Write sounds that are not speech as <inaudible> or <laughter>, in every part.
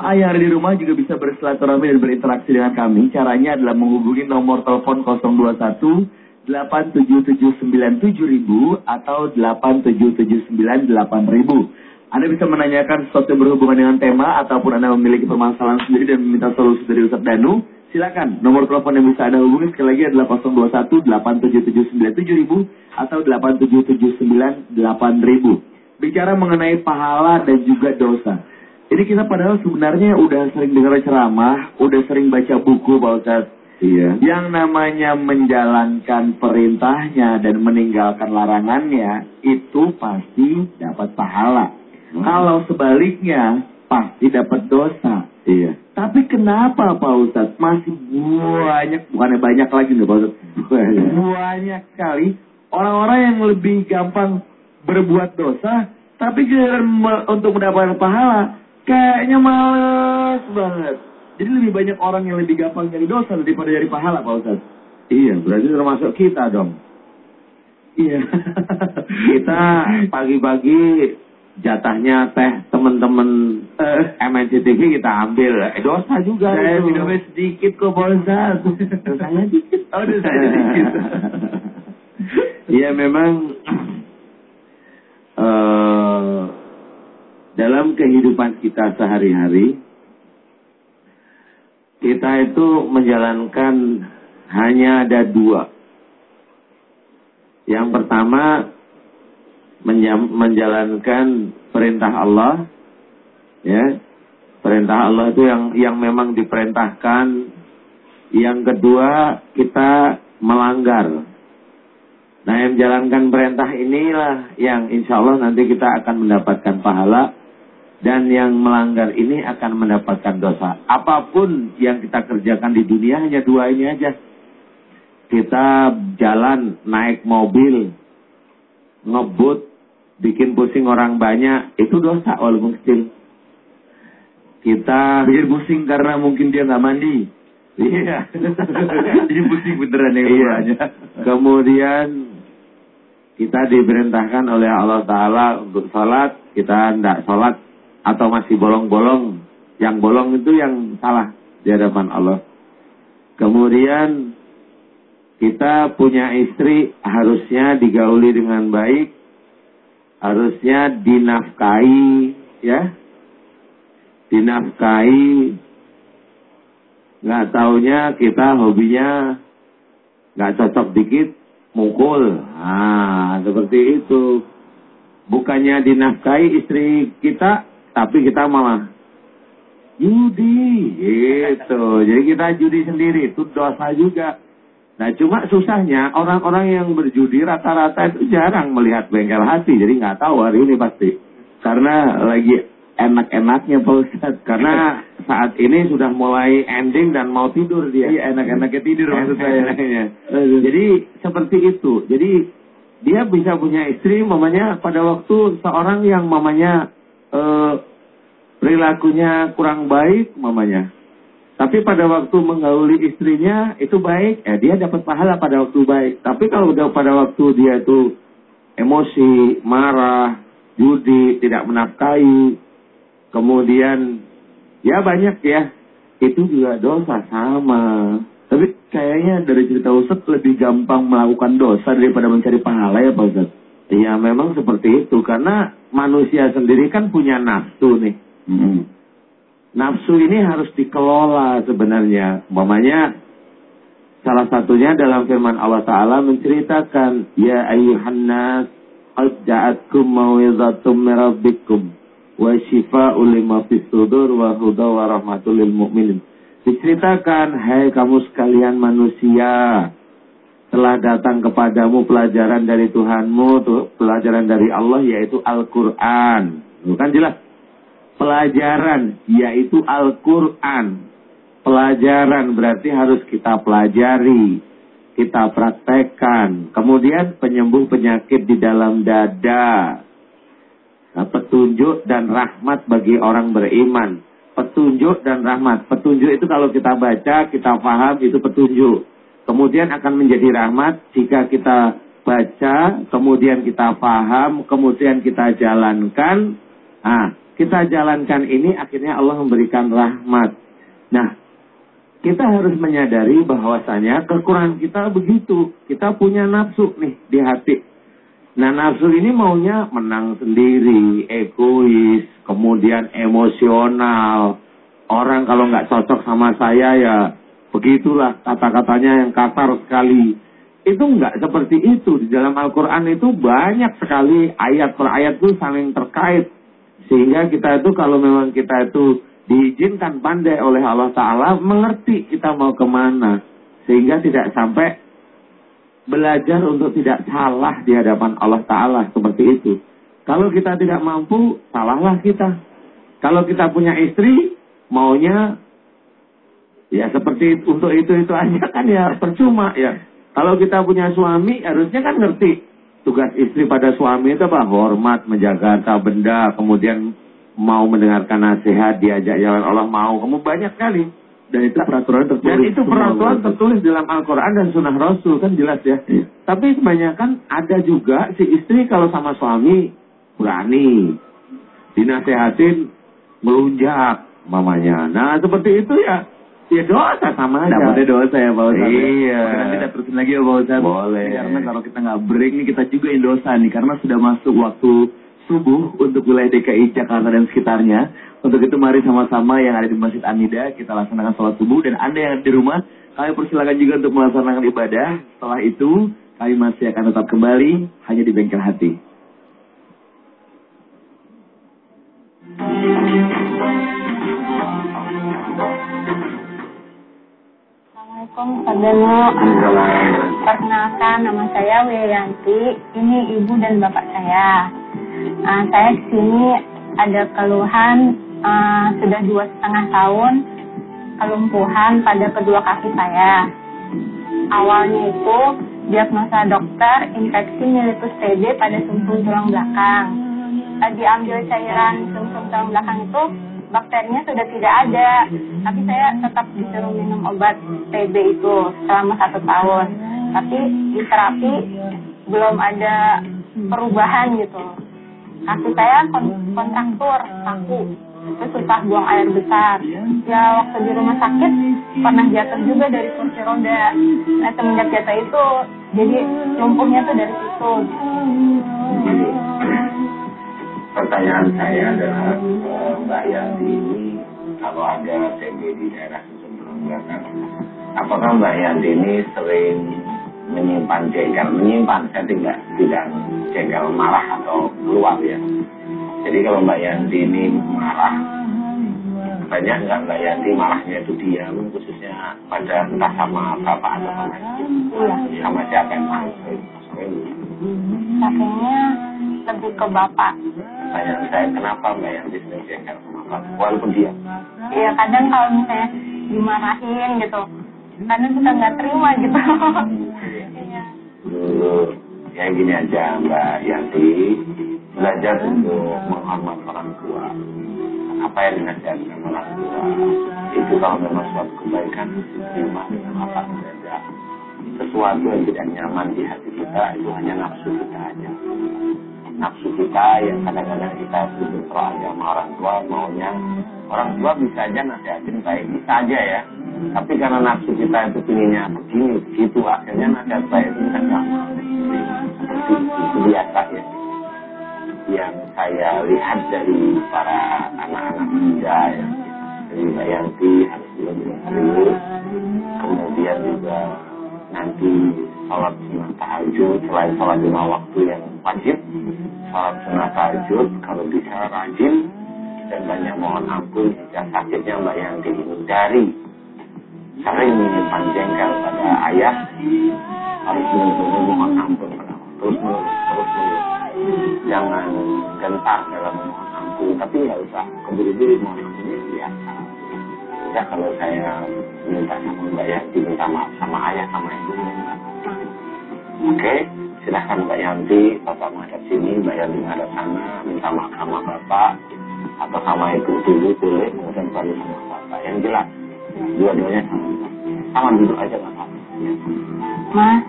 Ayah di rumah juga bisa bersilaturahmi dan berinteraksi dengan kami. Caranya adalah menghubungi nomor telepon 021 87797 atau 87798 Anda bisa menanyakan sesuatu yang berhubungan dengan tema ataupun Anda memiliki permasalahan sendiri dan meminta solusi dari Ustaz Danu. Silakan. Nomor telepon yang bisa Anda hubungi sekali lagi adalah 021 87797 atau 87798 Bicara mengenai pahala dan juga dosa. Jadi kita padahal sebenarnya udah sering dengar ceramah, udah sering baca buku Pak Ustaz. Iya. Yang namanya menjalankan perintahnya dan meninggalkan larangannya, itu pasti dapat pahala. Hmm. Kalau sebaliknya, pasti dapat dosa. Iya. Tapi kenapa Pak Ustaz masih banyak, bukannya banyak lagi nih Pak Ustaz. banyak sekali orang-orang yang lebih gampang berbuat dosa, tapi untuk mendapatkan pahala, Kayaknya males banget. Jadi lebih banyak orang yang lebih gampang jadi dosa daripada dari pahala Pak Ustaz. Iya, berarti termasuk kita dong. Iya. kita pagi-pagi jatahnya teh teman-teman uh, eh, MNCTV kita ambil. Eh, dosa juga Saya minumnya sedikit kok Ustaz. Dosanya dikit. <laughs> Oh, dosanya dikit. Iya memang uh, dalam kehidupan kita sehari-hari, kita itu menjalankan hanya ada dua. Yang pertama, menjalankan perintah Allah, ya, perintah Allah itu yang yang memang diperintahkan. Yang kedua, kita melanggar. Nah, yang menjalankan perintah inilah yang insya Allah nanti kita akan mendapatkan pahala dan yang melanggar ini akan mendapatkan dosa. Apa pun yang kita kerjakan di dunia hanya dua ini aja. Kita jalan naik mobil, ngebut, bikin pusing orang banyak, itu dosa walaupun kecil. Kita bikin pusing karena mungkin dia nggak mandi. Iya. <laughs> Jadi pusing beneran ya iya. Kemudian kita diperintahkan oleh Allah Ta'ala untuk sholat, kita tidak sholat, atau masih bolong-bolong. Yang bolong itu yang salah di hadapan Allah. Kemudian kita punya istri harusnya digauli dengan baik, harusnya dinafkahi, ya, dinafkahi. Nggak taunya kita hobinya nggak cocok dikit, mukul. Ah, seperti itu. Bukannya dinafkahi istri kita, tapi kita malah judi gitu. Jadi kita judi sendiri itu dosa juga. Nah cuma susahnya orang-orang yang berjudi rata-rata itu jarang melihat bengkel hati. Jadi nggak tahu hari ini pasti. Karena lagi enak-enaknya Pak Ustaz. Karena saat ini sudah mulai ending dan mau tidur dia. Iya enak-enaknya tidur maksud saya. Jadi seperti itu. Jadi dia bisa punya istri mamanya pada waktu seorang yang mamanya eh, perilakunya kurang baik mamanya. Tapi pada waktu menggauli istrinya itu baik, ya dia dapat pahala pada waktu baik. Tapi kalau udah pada waktu dia itu emosi, marah, judi, tidak menafkahi, kemudian ya banyak ya, itu juga dosa sama. Tapi kayaknya dari cerita Ustaz lebih gampang melakukan dosa daripada mencari pahala ya Pak Ustaz. Iya memang seperti itu karena manusia sendiri kan punya nafsu nih. Hmm. Nafsu ini harus dikelola sebenarnya. Umpamanya salah satunya dalam firman Allah Taala menceritakan ya ayuhan nas qad ja'atkum mau'izatum min rabbikum wa shifaa'un lima fis sudur wa huda wa rahmatul lil mu'minin. Diceritakan hai kamu sekalian manusia telah datang kepadamu pelajaran dari Tuhanmu, tuh, pelajaran dari Allah yaitu Al-Quran. Bukan jelas. Pelajaran yaitu Al-Quran. Pelajaran berarti harus kita pelajari, kita praktekkan. Kemudian penyembuh penyakit di dalam dada. Nah, petunjuk dan rahmat bagi orang beriman. Petunjuk dan rahmat. Petunjuk itu kalau kita baca, kita paham, itu petunjuk kemudian akan menjadi rahmat jika kita baca, kemudian kita paham, kemudian kita jalankan. Nah, kita jalankan ini akhirnya Allah memberikan rahmat. Nah, kita harus menyadari bahwasanya kekurangan kita begitu. Kita punya nafsu nih di hati. Nah nafsu ini maunya menang sendiri, egois, kemudian emosional. Orang kalau nggak cocok sama saya ya begitulah kata-katanya yang kasar sekali. Itu nggak seperti itu. Di dalam Al-Quran itu banyak sekali ayat per ayat itu saling terkait. Sehingga kita itu kalau memang kita itu diizinkan pandai oleh Allah Ta'ala mengerti kita mau ke mana. Sehingga tidak sampai belajar untuk tidak salah di hadapan Allah Ta'ala seperti itu. Kalau kita tidak mampu, salahlah kita. Kalau kita punya istri, maunya ya seperti itu, untuk itu-itu aja kan ya percuma ya. Kalau kita punya suami, harusnya kan ngerti tugas istri pada suami itu apa? Hormat, menjaga harta benda, kemudian mau mendengarkan nasihat, diajak jalan Allah mau, kamu banyak sekali. Dan itu peraturan tertulis. Dan itu peraturan tertulis dalam Al-Quran dan Sunnah Rasul kan jelas ya. Iya. Tapi kebanyakan ada juga si istri kalau sama suami berani, dinasehatin melunjak mamanya. Nah seperti itu ya Ya dosa sama aja. Dapatnya dosa ya Pak Ustaz. Iya. Oke, kita terusin lagi ya Pak Ustaz. Boleh. Karena kalau kita nggak break nih kita juga yang dosa nih. Karena sudah masuk waktu subuh untuk wilayah DKI Jakarta dan sekitarnya. Untuk itu mari sama-sama yang ada di Masjid Anida kita laksanakan sholat subuh dan Anda yang ada di rumah kami persilakan juga untuk melaksanakan ibadah. Setelah itu kami masih akan tetap kembali hanya di bengkel hati. Assalamualaikum Pak Perkenalkan nama saya Wiyanti. Ini ibu dan bapak saya. Uh, saya ke sini ada keluhan uh, sudah dua setengah tahun kelumpuhan pada kedua kaki saya. Awalnya itu diagnosa dokter infeksi mellitus TB pada sumsum tulang belakang. Uh, diambil cairan sumsum tulang belakang itu bakterinya sudah tidak ada, tapi saya tetap disuruh minum obat TB itu selama satu tahun. Tapi di terapi belum ada perubahan gitu. Kaki saya kontraktur kaku itu susah buang air besar. Ya waktu di rumah sakit pernah jatuh juga dari kursi roda. Nah semenjak jatuh itu jadi lumpuhnya tuh dari situ pertanyaan saya adalah eh, Mbak Yanti ini kalau ada TB di daerah susun belakang apakah Mbak Yanti ini sering menyimpan jengkel? Menyimpan saya tidak tidak jengkel marah atau keluar ya. Jadi kalau Mbak Yanti ini marah banyak nggak Mbak Yanti marahnya itu diam khususnya pada entah sama bapak atau sama iya. sama siapa yang marah? Pakainya lebih ke bapak. Tanya saya kenapa Mbak Yanti sering jengkel sama bapak walaupun dia. Iya kadang kalau misalnya dimarahin gitu kadang kita nggak terima gitu. Dulu ya gini aja Mbak Yanti belajar untuk menghormat orang tua. Apa yang dinasihatkan orang tua itu kalau memang suatu kebaikan terima dengan apa saja sesuatu yang tidak nyaman di hati kita itu hanya nafsu kita aja nafsu kita yang kadang-kadang kita sudah terlalu sama orang tua maunya orang tua bisa aja nasihatin baik bisa aja ya tapi karena nafsu kita itu pinginnya begini, begitu, akhirnya nasihat saya itu kan Seperti itu biasa ya. Yang saya lihat dari para anak-anak muda ya. Dari Mbak Yanti harus. Kemudian juga nanti sholat sunnah tahajud selain sholat lima waktu yang wajib sholat sunnah tahajud kalau bisa rajin dan banyak mohon ampun jika sakitnya Mbak Yanti hindari sering menyimpan jengkel pada ayah harus benar-benar mohon ampun pada terus terus jangan gentar dalam mohon ampun tapi nggak usah. Keburu-buru mohon ampunnya biasa ya kalau saya minta sama mbak Yanti minta maaf sama ayah sama ibu. Oke silahkan mbak Yanti bapak menghadap sini mbak Yanti menghadap sana minta maaf sama bapak atau sama ibu dulu boleh kemudian baru sama bapak. Yang jelas dua-duanya sama. Sama duduk aja nggak apa mas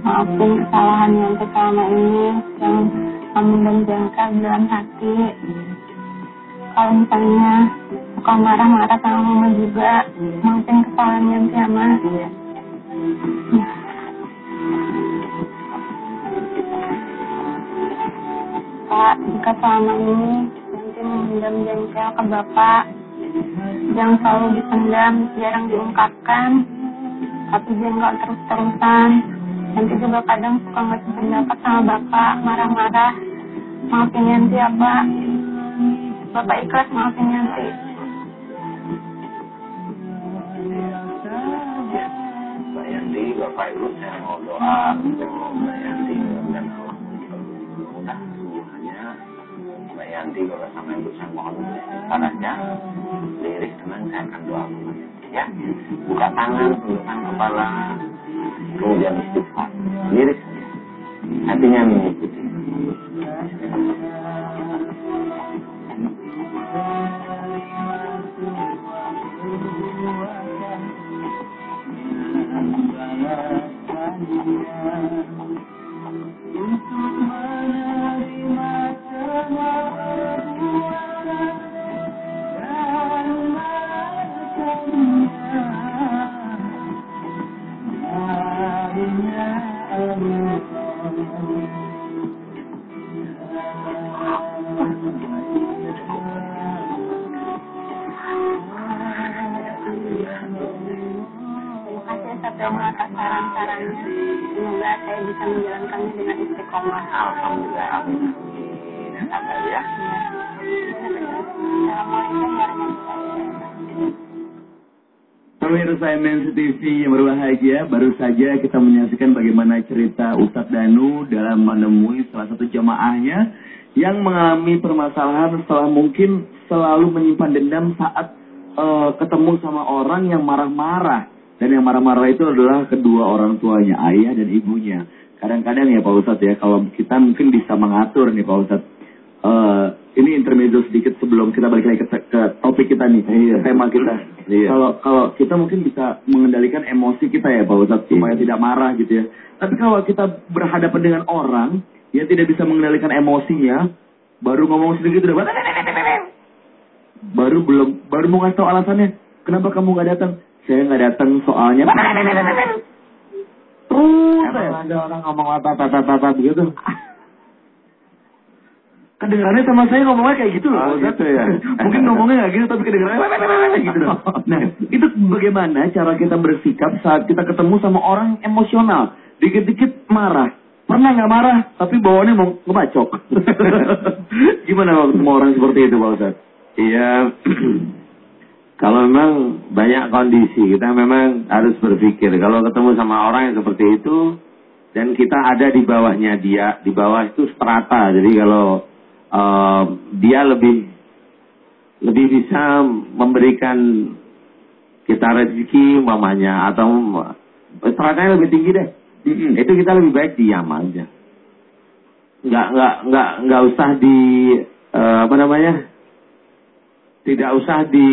maafin kesalahan yang selama ini yang kamu jengkel dalam hati. Kalau misalnya suka marah-marah sama mama juga maafin kesalahan yang sama Pak, jika selama ini nanti memendam jengkel ke Bapak, yang selalu dipendam, jarang diungkapkan, tapi jengkel terus-terusan. Nanti juga kadang suka nggak pendapat sama Bapak, marah-marah. Maafin Yanti ya, Pak. Bapak ikhlas maafin Yanti. Yanti, Bapak Ibu saya mau doa untuk Mbak Yanti dan mudah semuanya Mbak Yanti kalau sama Ibu saya mohon sarannya lirik tenang saya akan doa ya buka tangan tundukkan kepala kemudian istighfar. Lirik. Hatinya mengikuti Alhamdulillah amin ya. Pemirsa MNC TV yang berbahagia, baru saja kita menyaksikan bagaimana cerita Ustadz Danu dalam menemui salah satu jamaahnya yang mengalami permasalahan setelah mungkin selalu menyimpan dendam saat eh, ketemu sama orang yang marah-marah. Dan yang marah-marah itu adalah kedua orang tuanya, ayah dan ibunya. Kadang-kadang ya Pak Ustadz ya, kalau kita mungkin bisa mengatur nih Pak Ustadz. Eh, ini intermezzo sedikit sebelum kita balik lagi ke, ke topik kita nih, ke tema kita. Iya. Kalau kalau kita mungkin bisa mengendalikan emosi kita ya Pak Ustadz supaya tidak marah gitu ya. Tapi kalau kita berhadapan dengan orang yang tidak bisa mengendalikan emosinya, baru ngomong sedikit udah baru belum baru mau ngasih tahu alasannya kenapa kamu nggak datang saya nggak datang soalnya ada orang ngomong apa-apa-apa begitu? <laughs> Kedengarannya sama saya ngomongnya kayak gitu loh Oh, gitu ya. <laughs> mungkin ngomongnya nggak gitu tapi kedengarannya gitu loh. <laughs> Nah itu bagaimana cara kita bersikap saat kita ketemu sama orang emosional? Dikit-dikit marah. Pernah nggak marah tapi bawaannya mau ngebacok? Gimana kalau ketemu orang seperti itu Pak Ustadz Iya, <clears throat> kalau memang banyak kondisi kita memang harus berpikir kalau ketemu sama orang yang seperti itu dan kita ada di bawahnya dia, di bawah itu strata. Jadi kalau eh, dia lebih lebih bisa memberikan kita rezeki umpamanya atau stratanya lebih tinggi deh. Itu kita lebih baik diam aja. Nggak nggak nggak nggak usah di eh, apa namanya? tidak usah di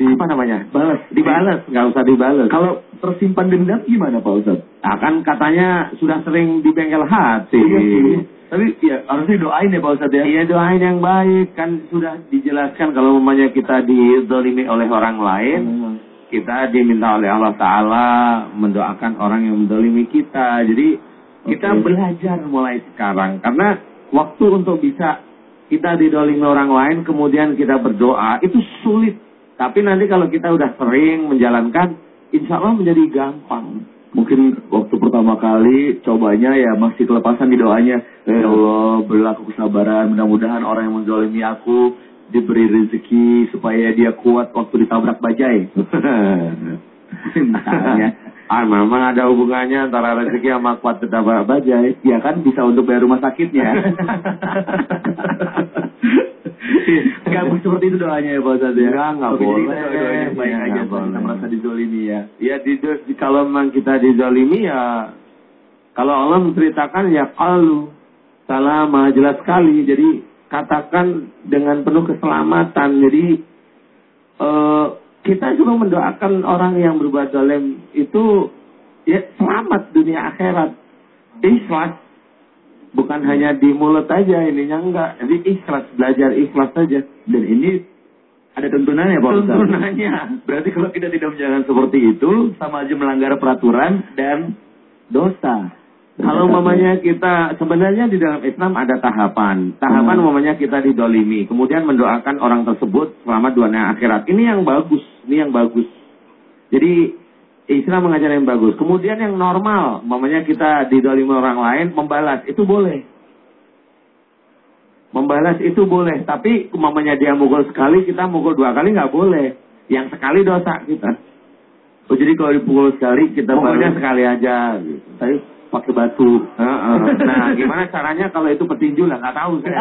di apa namanya? Balas dibalas nggak usah dibalas kalau tersimpan dendam gimana Pak Ustadz nah, kan katanya sudah sering di bengkel hati. Iya sih. Tapi ya harusnya doain ya Pak Ustadz ya. Iya doain yang baik. Kan sudah dijelaskan kalau umpamanya kita dizolimi oleh orang lain kita diminta oleh Allah Taala mendoakan orang yang mendolimi kita. Jadi kita Oke. belajar mulai sekarang. Karena waktu untuk bisa kita didolimi orang lain kemudian kita berdoa itu sulit tapi nanti kalau kita udah sering menjalankan insya Allah menjadi gampang Mungkin waktu pertama kali cobanya ya masih kelepasan di doanya. Ya Allah, berilah aku kesabaran. Mudah-mudahan orang yang menzalimi aku diberi rezeki supaya dia kuat waktu ditabrak bajai. Misalnya. <laughs> ah memang ada hubungannya antara rezeki sama kuat tetap bajai Ya kan bisa untuk bayar rumah sakitnya. <laughs> <laughs> Gak seperti itu doanya ya Pak Ustadz ya. Enggak, enggak Oke, jadi boleh. kita doain yang baik Ya, aja kita boleh. merasa dizolimi ya. Ya di, di- kalau memang kita dizalimi ya kalau Allah menceritakan ya kalau salama jelas sekali. Jadi katakan dengan penuh keselamatan. Jadi eh, kita juga mendoakan orang yang berbuat zalim itu ya selamat dunia akhirat. Ikhlas. Bukan hanya di mulut aja ininya enggak. Jadi ikhlas, belajar ikhlas saja. Dan ini ada tuntunannya Pak Ustaz. Tuntunannya. Berarti kalau kita tidak menjalankan seperti itu, sama aja melanggar peraturan dan dosa. Kalau mamanya kita sebenarnya di dalam Islam ada tahapan. Tahapan Hmm. mamanya kita didolimi, kemudian mendoakan orang tersebut selama dunia akhirat. Ini yang bagus, ini yang bagus. Jadi Islam mengajar yang bagus. Kemudian yang normal, mamanya kita didolimi orang lain, membalas itu boleh. Membalas itu boleh, tapi mamanya dia mukul sekali, kita mukul dua kali nggak boleh. Yang sekali dosa kita. Oh jadi kalau dipukul sekali kita Mukulnya baru sekali aja. Gitu. Pakai batu. Nah, gimana caranya kalau itu petinju lah? Nggak tahu saya.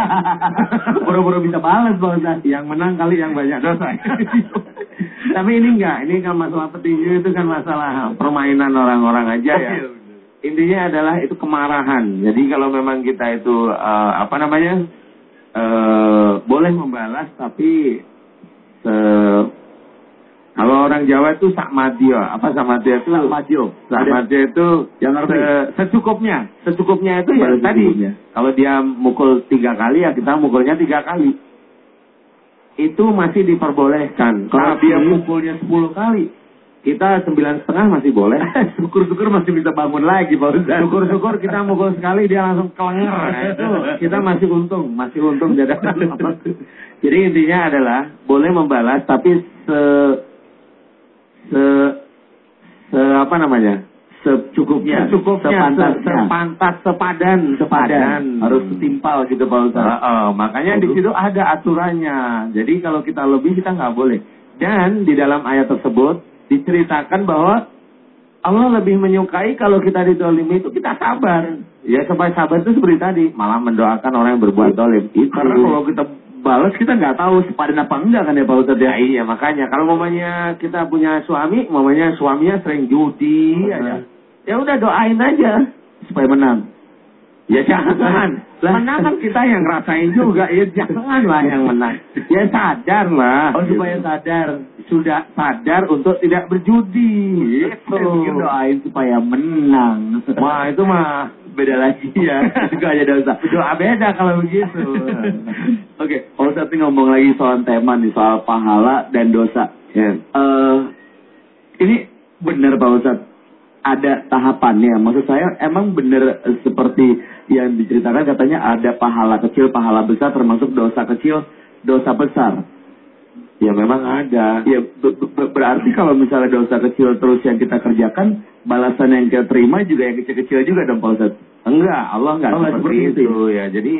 Boro-boro bisa balas Ustaz. yang menang kali yang banyak dosa. <laughs> Tapi ini enggak, ini kan masalah petinju itu kan masalah permainan orang-orang aja ya. Intinya adalah itu kemarahan. Jadi kalau memang kita itu eh, apa namanya eh, boleh membalas, tapi se- kalau orang Jawa itu sakmadio. Apa sakmadio itu? Sakmadio. Sakmadio itu Yang se- secukupnya. Secukupnya itu ya Balas tadi. secukupnya. Kalau dia mukul tiga kali ya kita mukulnya tiga kali. Itu masih diperbolehkan. Kalau Tapi dia mukulnya 10 kali, kita sembilan setengah masih boleh. <laughs> syukur-syukur masih bisa bangun lagi Pak Ustaz. Syukur-syukur kita mukul sekali dia langsung kelenger. Nah, itu kita masih untung, masih untung jadi. <laughs> Jadi intinya adalah boleh membalas tapi se se se apa namanya? secukupnya, Secukupnya, sepantasnya. se- sepantas, sepadan, sepadan. Harus setimpal gitu Pak Ustaz. Heeh, makanya di situ ada aturannya. Jadi kalau kita lebih kita nggak boleh. Dan di dalam ayat tersebut diceritakan bahwa Allah lebih menyukai kalau kita didolimi itu kita sabar. Ya supaya sabar itu seperti tadi, malah mendoakan orang yang berbuat dolim. Itu. Karena kalau kita balas kita nggak tahu sepadan apa enggak kan ya Pak Ustaz ya. Ya iya makanya kalau mamanya kita punya suami, mamanya suaminya sering judi Benar. aja. Ya udah doain aja. Supaya menang. Ya jangan. Lah. menang kan kita yang ngerasain juga. Ya janganlah yang menang. Ya sadar lah. Oh supaya sadar. Sudah sadar untuk tidak berjudi. Gitu. Saya pikir doain supaya menang. Wah itu mah beda lagi ya. <laughs> Itu aja dosa. doa beda kalau begitu. <laughs> Oke, Pak Ustadz ini ngomong lagi soal tema nih, soal pahala dan dosa. Ya. eh ini benar Pak Ustadz, ada tahapannya. Maksud saya emang benar seperti yang diceritakan katanya ada pahala kecil, pahala besar, termasuk dosa kecil, dosa besar. Ya memang ada. Ya be- be- berarti kalau misalnya dosa kecil terus yang kita kerjakan, balasan yang kita terima juga yang kecil-kecil juga dong Pak Ustadz. Enggak, Allah enggak Oh, seperti, seperti itu. ya. Jadi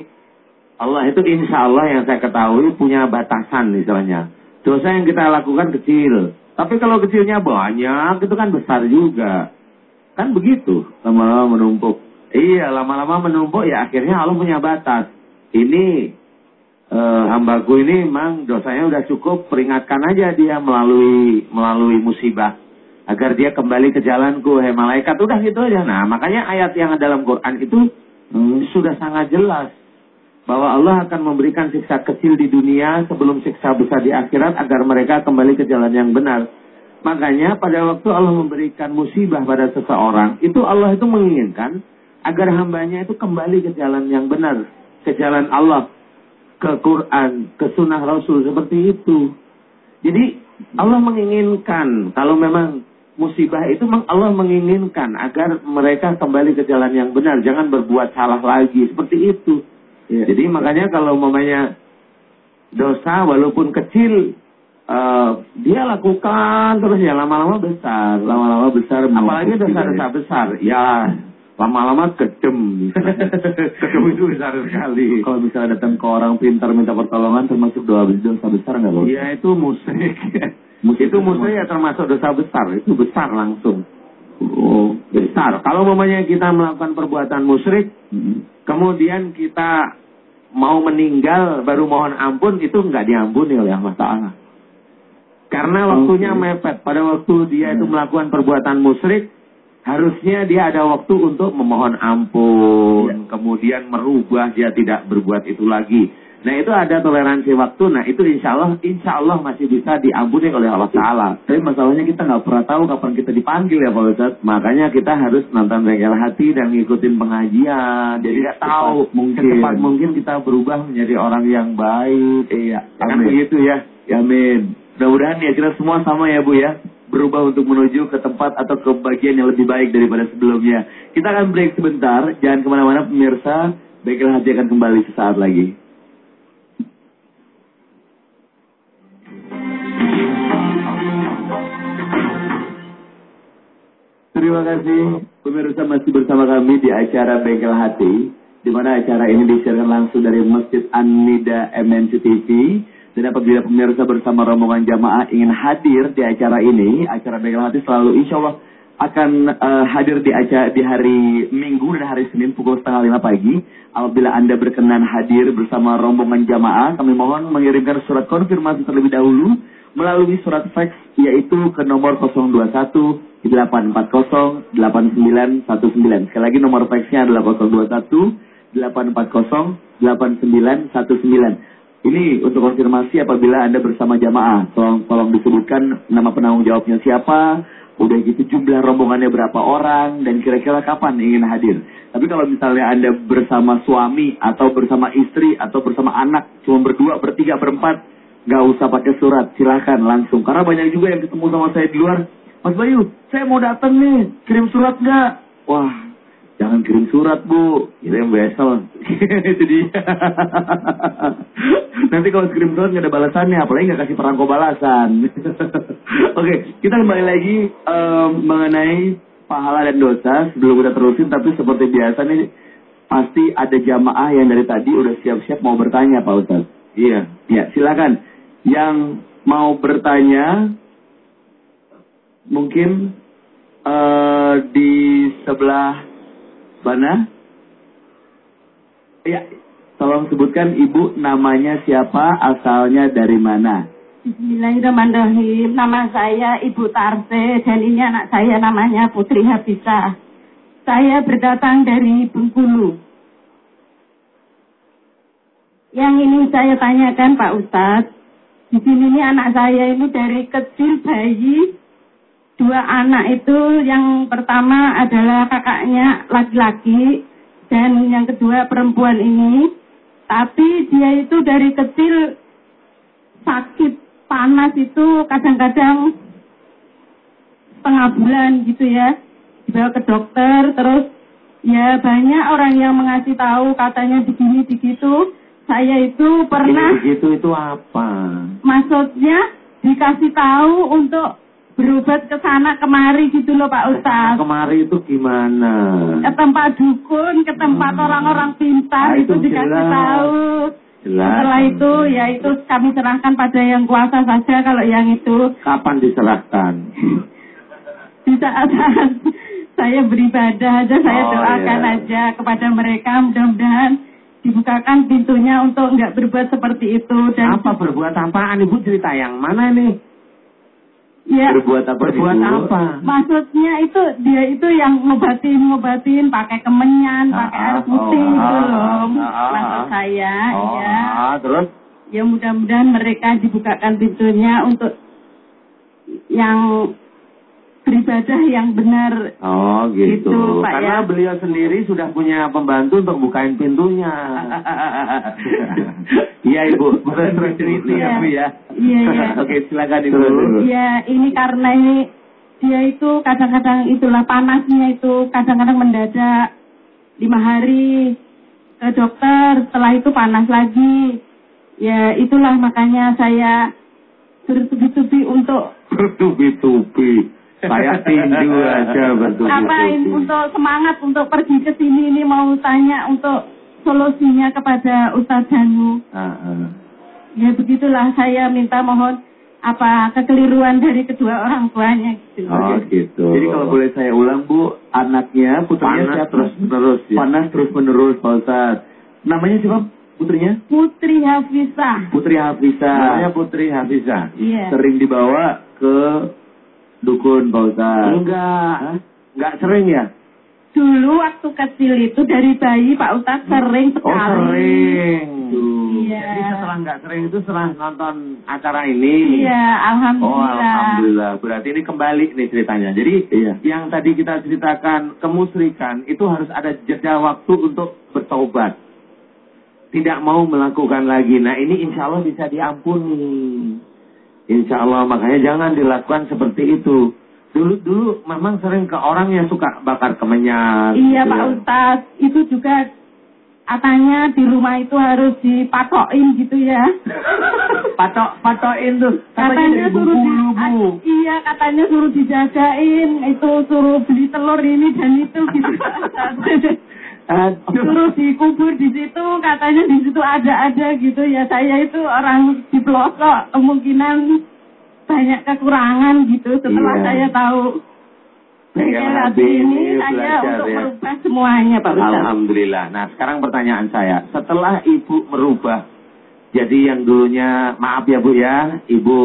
Allah itu insya Allah yang saya ketahui punya batasan istilahnya. Dosa yang kita lakukan kecil. Tapi kalau kecilnya banyak itu kan besar juga. Kan begitu. Lama-lama menumpuk. Iya, lama-lama menumpuk ya akhirnya Allah punya batas. Ini eh, hambaku ini memang dosanya udah cukup, peringatkan aja dia melalui melalui musibah agar dia kembali ke jalanku, hei malaikat udah gitu aja. Nah, makanya ayat yang dalam Quran itu hmm, sudah sangat jelas bahwa Allah akan memberikan siksa kecil di dunia sebelum siksa besar di akhirat agar mereka kembali ke jalan yang benar. Makanya pada waktu Allah memberikan musibah pada seseorang, itu Allah itu menginginkan agar hambanya itu kembali ke jalan yang benar, ke jalan Allah, ke Quran, ke sunnah Rasul seperti itu. Jadi Allah menginginkan kalau memang musibah itu Allah menginginkan agar mereka kembali ke jalan yang benar, jangan berbuat salah lagi seperti itu. Ya. Jadi makanya kalau mamanya dosa walaupun kecil eh, dia lakukan terus ya lama-lama besar. lama-lama besar Apalagi dosa-dosa ya. besar. Ya lama-lama kedem. <laughs> kedem itu besar sekali. Kalau misalnya datang ke orang pintar minta pertolongan termasuk doa dosa besar nggak? Ustadz? Iya itu musyrik. <laughs> Musyrik itu musyrik ya termasuk dosa besar. Itu besar langsung. Oh, Besar. Kalau mamanya kita melakukan perbuatan musyrik, Mm. Kemudian kita mau meninggal baru mohon ampun itu nggak diampuni oleh Allah Taala. Karena waktunya Oke. mepet. Pada waktu dia itu Hmm. melakukan perbuatan musyrik, harusnya dia ada waktu untuk memohon ampun, kemudian merubah dia tidak berbuat itu lagi. Nah itu ada toleransi waktu. Nah itu insya Allah, insya Allah masih bisa diampuni oleh Allah Taala. Tapi masalahnya kita nggak pernah tahu kapan kita dipanggil ya Pak Ustaz. Makanya kita harus nonton bengkel hati dan ngikutin pengajian. Jadi nggak tahu mungkin. Cepat mungkin kita berubah menjadi orang yang baik. Iya. Kan begitu ya. Ya amin. Mudah-mudahan ya kita semua sama ya Bu ya. Berubah untuk menuju ke tempat atau ke bagian yang lebih baik daripada sebelumnya. Kita akan break sebentar. Jangan ke mana-mana pemirsa. Bengkel hati akan kembali sesaat lagi. Terima kasih pemirsa masih bersama kami di acara Bengkel Hati, di mana acara ini disiarkan langsung dari Masjid An-Nida MNC TV. Dan apabila pemirsa bersama rombongan jamaah ingin hadir di acara ini, acara Bengkel Hati selalu insya Allah akan uh, hadir di acara di hari Minggu dan hari Senin pukul setengah lima pagi. Apabila Anda berkenan hadir bersama rombongan jamaah, kami mohon mengirimkan surat konfirmasi terlebih dahulu melalui surat fax yaitu ke nomor 021 840 8919. Sekali lagi nomor faxnya adalah 021 840 8919. Ini untuk konfirmasi apabila Anda bersama jamaah. Tolong, tolong disebutkan nama penanggung jawabnya siapa, udah gitu jumlah rombongannya berapa orang, dan kira-kira kapan ingin hadir. Tapi kalau misalnya Anda bersama suami, atau bersama istri, atau bersama anak, cuma berdua, bertiga, berempat, nggak usah pakai surat, silahkan langsung. Karena banyak juga yang ketemu sama saya di luar, Mas Bayu, saya mau datang nih, kirim surat nggak? Wah, jangan kirim surat bu, <laughs> itu yang besel. itu. Nanti kalau kirim surat nggak ada balasannya, apalagi nggak kasih perangko balasan. <laughs> Oke, kita kembali lagi um, mengenai pahala dan dosa sebelum kita terusin, tapi seperti biasa nih pasti ada jamaah yang dari tadi udah siap-siap mau bertanya Pak Ustaz. Iya, iya silakan. Yang mau bertanya mungkin uh, di sebelah mana? Ya, tolong sebutkan ibu namanya siapa, asalnya dari mana? Bismillahirrahmanirrahim. Nama saya Ibu Tarte dan ini anak saya namanya Putri Habisa. Saya berdatang dari Bengkulu. Yang ini saya tanyakan Pak Ustadz, di sini ini anak saya ini dari kecil bayi dua anak itu yang pertama adalah kakaknya laki-laki dan yang kedua perempuan ini. Tapi dia itu dari kecil sakit panas itu kadang-kadang setengah bulan gitu ya. Dibawa ke dokter terus ya banyak orang yang mengasih tahu katanya begini begitu. Saya itu pernah begitu itu apa? Maksudnya dikasih tahu untuk berobat ke sana kemari gitu loh Pak Ustaz. Kemari itu gimana? Ke tempat dukun, ke tempat hmm. orang-orang hmm. pintar nah, itu, itu dikasih tahu. Jelas. Setelah itu ya itu kami serahkan pada yang kuasa saja kalau yang itu. Kapan diserahkan? Di saat <laughs> saya beribadah aja, saya oh, doakan iya. aja kepada mereka mudah-mudahan dibukakan pintunya untuk nggak berbuat seperti itu. Dan apa berbuat apaan ibu cerita yang mana nih? Ya. Berbuat apa? Berbuat apa? Maksudnya itu dia itu yang ngobatin ngobatin pakai kemenyan, ah, pakai air ah, putih oh, gitu ah, loh. Ah, ah, Maksud saya, oh, ya. Ah, terus? Ya mudah-mudahan mereka dibukakan pintunya untuk yang beribadah yang benar. Oh gitu. gitu Pak, Karena ya. beliau sendiri sudah punya pembantu untuk bukain pintunya. <laughs> Iya ibu, boleh terus cerita ya bu ya. Iya iya. <laughs> Oke silakan ibu. Iya ini karena ini dia itu kadang-kadang itulah panasnya itu kadang-kadang mendadak lima hari ke dokter setelah itu panas lagi ya itulah makanya saya bertubi-tubi untuk bertubi-tubi saya tinju aja bentuk Apain untuk semangat untuk pergi ke sini ini mau tanya untuk solusinya kepada Ustadz Janu. Uh, uh. Ya begitulah saya minta mohon apa kekeliruan dari kedua orang tuanya gitu. Oh gitu. Jadi kalau boleh saya ulang Bu, anaknya putrinya Panas terus menerus ya. Panas terus menerus Pak Ustadz. Namanya siapa putrinya? Putri Hafiza. Putri Hafiza. Namanya Putri Hafiza. Iya. Sering dibawa ke dukun Pak Ustaz? Enggak. Hah? Enggak sering ya? Dulu waktu kecil itu dari bayi Pak Ustaz sering sekali. Oh sering. gitu. Iya. Jadi setelah nggak sering itu setelah nonton acara ini. Iya, Oh, alhamdulillah. alhamdulillah. Berarti ini kembali nih ceritanya. Jadi Iya. yang tadi kita ceritakan kemusrikan itu harus ada jeda waktu untuk bertobat. Tidak mau melakukan lagi. Nah ini insya Allah bisa diampuni. Insya Allah makanya jangan dilakukan seperti itu. Dulu dulu memang sering ke orang yang suka bakar kemenyan. Iya gitu Pak ya. Ustadz, itu juga katanya di rumah itu harus dipatokin gitu ya. <laughs> Patok patokin tuh. katanya suruh di, ah, iya katanya suruh dijagain itu suruh beli telur ini dan itu gitu. <laughs> suruh dikubur di situ katanya di situ ada ada gitu ya saya itu orang di pelosok kemungkinan banyak kekurangan gitu setelah Iya. saya tahu Saya hati ini saya belajar untuk ya. merubah semuanya Pak Ustadz. Alhamdulillah. Nah, sekarang pertanyaan saya, setelah Ibu merubah, jadi yang dulunya, maaf ya Bu ya, Ibu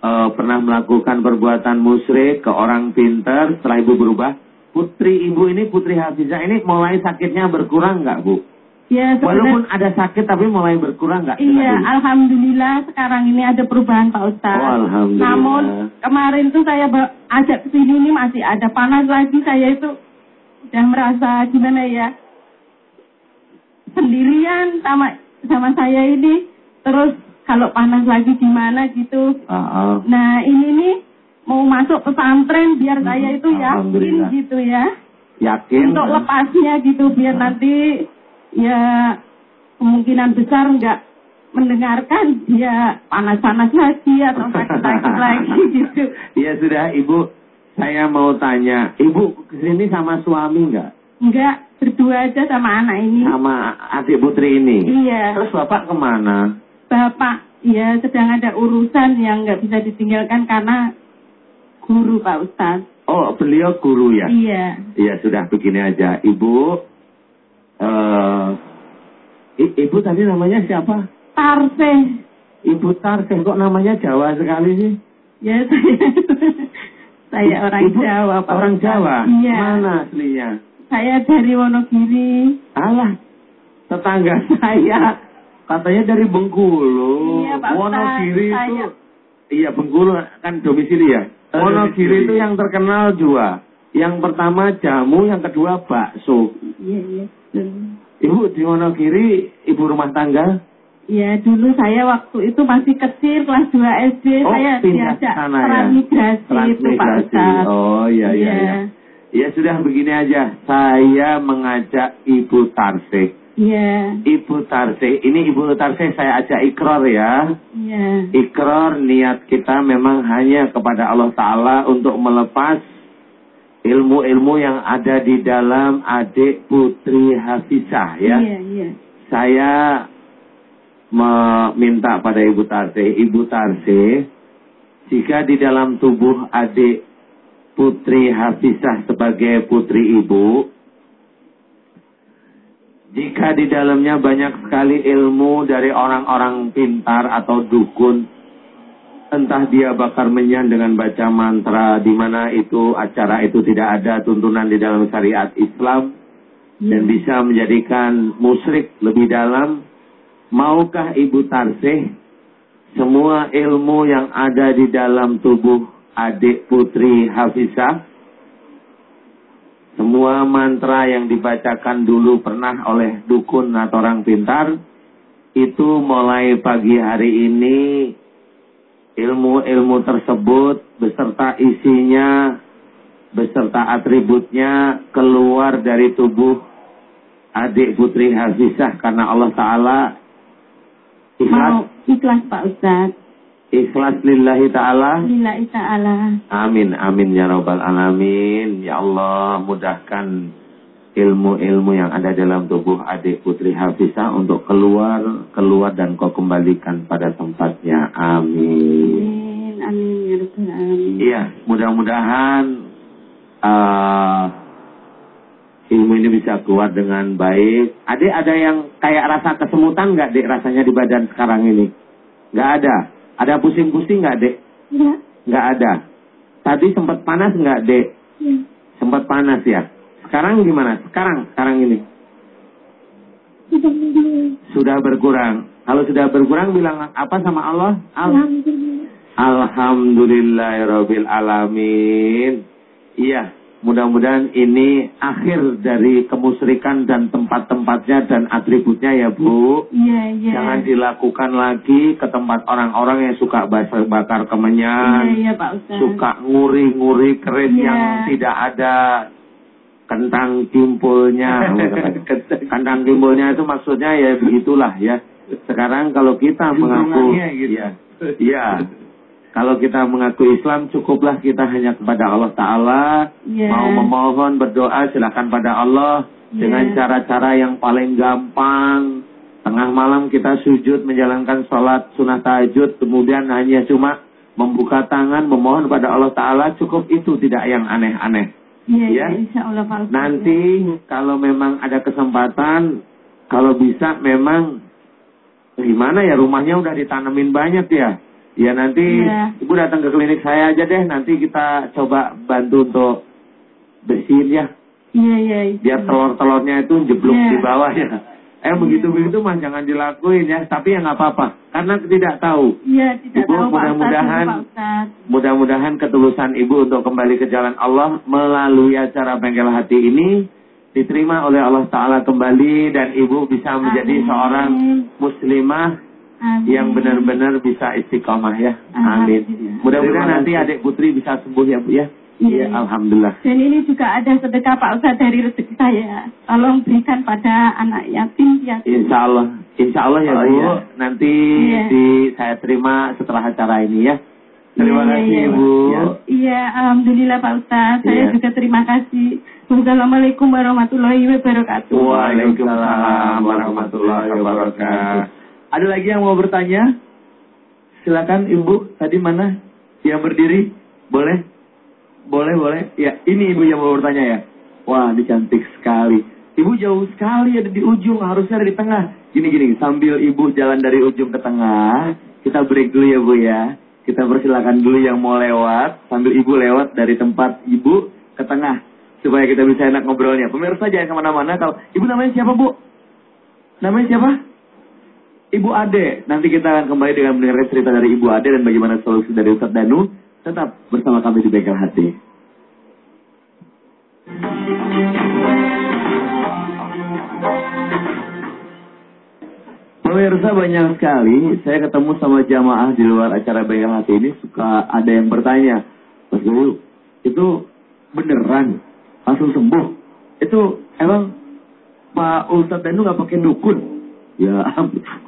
eh, pernah melakukan perbuatan musyrik ke orang pinter, setelah Ibu berubah, putri Ibu ini, Putri Hafizah ini mulai sakitnya berkurang nggak Bu? Ya Walaupun ada sakit tapi mulai berkurang nggak? iya alhamdulillah sekarang ini ada perubahan Pak Ustadz. Oh, alhamdulillah. Namun kemarin tuh saya ajak ke sini ini masih ada panas lagi saya itu udah merasa gimana ya sendirian sama sama saya ini terus kalau panas lagi gimana gitu Ah, ah. Nah ini nih mau masuk pesantren biar saya itu yakin Hmm, gitu ya. Yakin? Untuk lepasnya gitu biar nanti ya kemungkinan besar nggak mendengarkan dia panas-panas lagi atau sakit-sakit lagi <laughs> gitu. Ya sudah, Ibu. Saya mau tanya, Ibu ke sini sama suami nggak? Enggak berdua aja sama anak ini. Sama adik putri ini? Iya. Terus Bapak ke mana? Bapak ya sedang ada urusan yang nggak bisa ditinggalkan karena guru Pak Ustadz. Oh, beliau guru ya? Iya. Iya, sudah begini aja. Ibu, eh i- Ibu tadi namanya siapa? Tarse. Ibu Tarseh, kok namanya Jawa sekali sih? Ya saya saya orang Ibu Jawa Pak Orang Ustadz. Jawa? Iya. Mana aslinya? Saya dari Wonogiri. Alah, tetangga <laughs> saya katanya dari Bengkulu. Iya, Pak. Wonogiri itu Saya- iya Bengkulu kan domisili ya. Wonogiri itu yang terkenal dua. Yang pertama jamu, yang kedua bakso. Iya, iya. Ibu di Wonogiri ibu rumah tangga? Iya, dulu saya waktu itu masih kecil, kelas 2 SD, Oh, saya diajak sana ya? transmigrasi itu Pak Transmigrasi. Ustadz. Oh iya iya. Iya. iya. Ya sudah begini aja. Saya mengajak Ibu Tarsih. Iya, Ibu Tarsih, ini Ibu Tarsih saya ajak ikrar ya. iya. Ikrar niat kita memang hanya kepada Allah Ta'ala untuk melepas ilmu-ilmu yang ada di dalam adik putri Hafizah ya. Iya, iya. Saya meminta pada Ibu Tarsih, Ibu Tarsih, jika di dalam tubuh adik putri Hafizah sebagai putri ibu, jika di dalamnya banyak sekali ilmu dari orang-orang pintar atau dukun, entah dia bakar menyan dengan baca mantra, di mana itu acara itu tidak ada tuntunan di dalam syariat Islam, dan bisa menjadikan musyrik lebih dalam, maukah Ibu Tarsih? Semua ilmu yang ada di dalam tubuh adik putri Hafizah, semua mantra yang dibacakan dulu pernah oleh dukun atau orang pintar, itu mulai pagi hari ini ilmu-ilmu tersebut beserta isinya, beserta atributnya keluar dari tubuh adik putri Hafizah karena Allah Ta'ala ikhlas, Mau ikhlas Pak Ustadz. Ikhlas lillahi ta'ala Lillahi ta'ala. Amin, amin ya rabbal alamin. Ya Allah, mudahkan ilmu-ilmu yang ada dalam tubuh adik putri Hafizah untuk keluar, keluar dan kau kembalikan pada tempatnya. Amin. Amin, amin, ya Rabbal alamin. Iya, mudah-mudahan eh, ilmu ini bisa keluar dengan baik. Adik ada yang kayak rasa kesemutan nggak, dek rasanya di badan sekarang ini? Nggak ada. Ada pusing-pusing nggak, dek? Iya, Nggak ada. Tadi sempat panas nggak, dek? iya. Sempat panas ya. Sekarang gimana? Sekarang, sekarang ini. Sudah berkurang. Kalau sudah berkurang bilang apa sama Allah? Alhamdulillah. Alhamdulillahirabbil alamin. Iya, mudah-mudahan ini akhir dari kemusyrikan dan tempat-tempatnya dan atributnya ya, Bu. Iya, iya. Jangan dilakukan lagi ke tempat orang-orang yang suka bakar, bakar Iya, kemenyan, iya Pak Ustaz. suka nguri-nguri keris Iya. yang tidak ada kentang timpulnya. <laughs> kentang timpulnya itu maksudnya ya begitulah ya. Sekarang kalau kita mengaku Hubungannya gitu. ya, iya. Kalau kita mengaku Islam cukuplah kita hanya kepada Allah Taala. Iya. Mau memohon berdoa silakan pada Allah Iya. dengan cara-cara yang paling gampang. Tengah malam kita sujud menjalankan sholat sunnah tahajud kemudian hanya cuma membuka tangan memohon pada Allah Taala cukup itu tidak yang aneh-aneh. Iya, Ya. iya, insya Allah Pak Ustaz. Nanti kalau memang ada kesempatan, kalau bisa memang gimana ya rumahnya udah ditanemin banyak ya. Ya nanti Iya. ibu datang ke klinik saya aja deh. Nanti kita coba bantu untuk bersihin ya. Iya, iya. iya. Biar telur-telurnya itu jeblok Iya. di bawah ya. Eh begitu-begitu mah jangan dilakuin ya. Tapi ya nggak apa-apa. Karena tidak tahu. Iya, tidak Ibu, tahu mudah-mudahan-. Mudah-mudahan ketulusan ibu untuk kembali ke jalan Allah melalui acara bengkel hati ini diterima oleh Allah Ta'ala kembali dan ibu bisa menjadi Amin. seorang muslimah Amin. yang benar-benar bisa istiqomah ya. Amin. Mudah-mudahan nanti adik putri bisa sembuh ya bu ya. Iya. Alhamdulillah. Dan ini juga ada sedekah Pak Ustaz dari rezeki saya. Tolong berikan pada anak yatim piatu. Insya Allah, Insya Allah ya Oh, bu. iya. Nanti Iya. di saya terima setelah acara ini ya. Terima Iya, kasih iya, ibu. iya. Iya, alhamdulillah Pak Ustaz. Saya Iya. juga terima kasih. Assalamualaikum warahmatullahi wabarakatuh. Waalaikumsalam warahmatullahi wabarakatuh. Ada lagi yang mau bertanya? Silakan Ibu. Tadi mana? Yang berdiri? Boleh? Boleh, boleh. Ya, ini Ibu yang mau bertanya ya. Wah, ini cantik sekali. Ibu jauh sekali ada di ujung, harusnya ada di tengah. Gini-gini, sambil Ibu jalan dari ujung ke tengah, kita break dulu ya Bu ya. Kita persilakan dulu yang mau lewat, sambil Ibu lewat dari tempat Ibu ke tengah. Supaya kita bisa enak ngobrolnya. Pemirsa jangan ke mana-mana. Kalau Ibu namanya siapa Bu? Namanya siapa? Ibu Ade. Nanti kita akan kembali dengan mendengar cerita dari Ibu Ade dan bagaimana solusi dari Ustadz Danu. Tetap bersama kami di Bengkel Hati. Pemirsa banyak sekali, saya ketemu sama jamaah di luar acara Bengkel Hati ini suka ada yang bertanya, Mas Gayu, itu beneran langsung sembuh? Itu emang Pak Ustadz Danu nggak pakai dukun? Ya,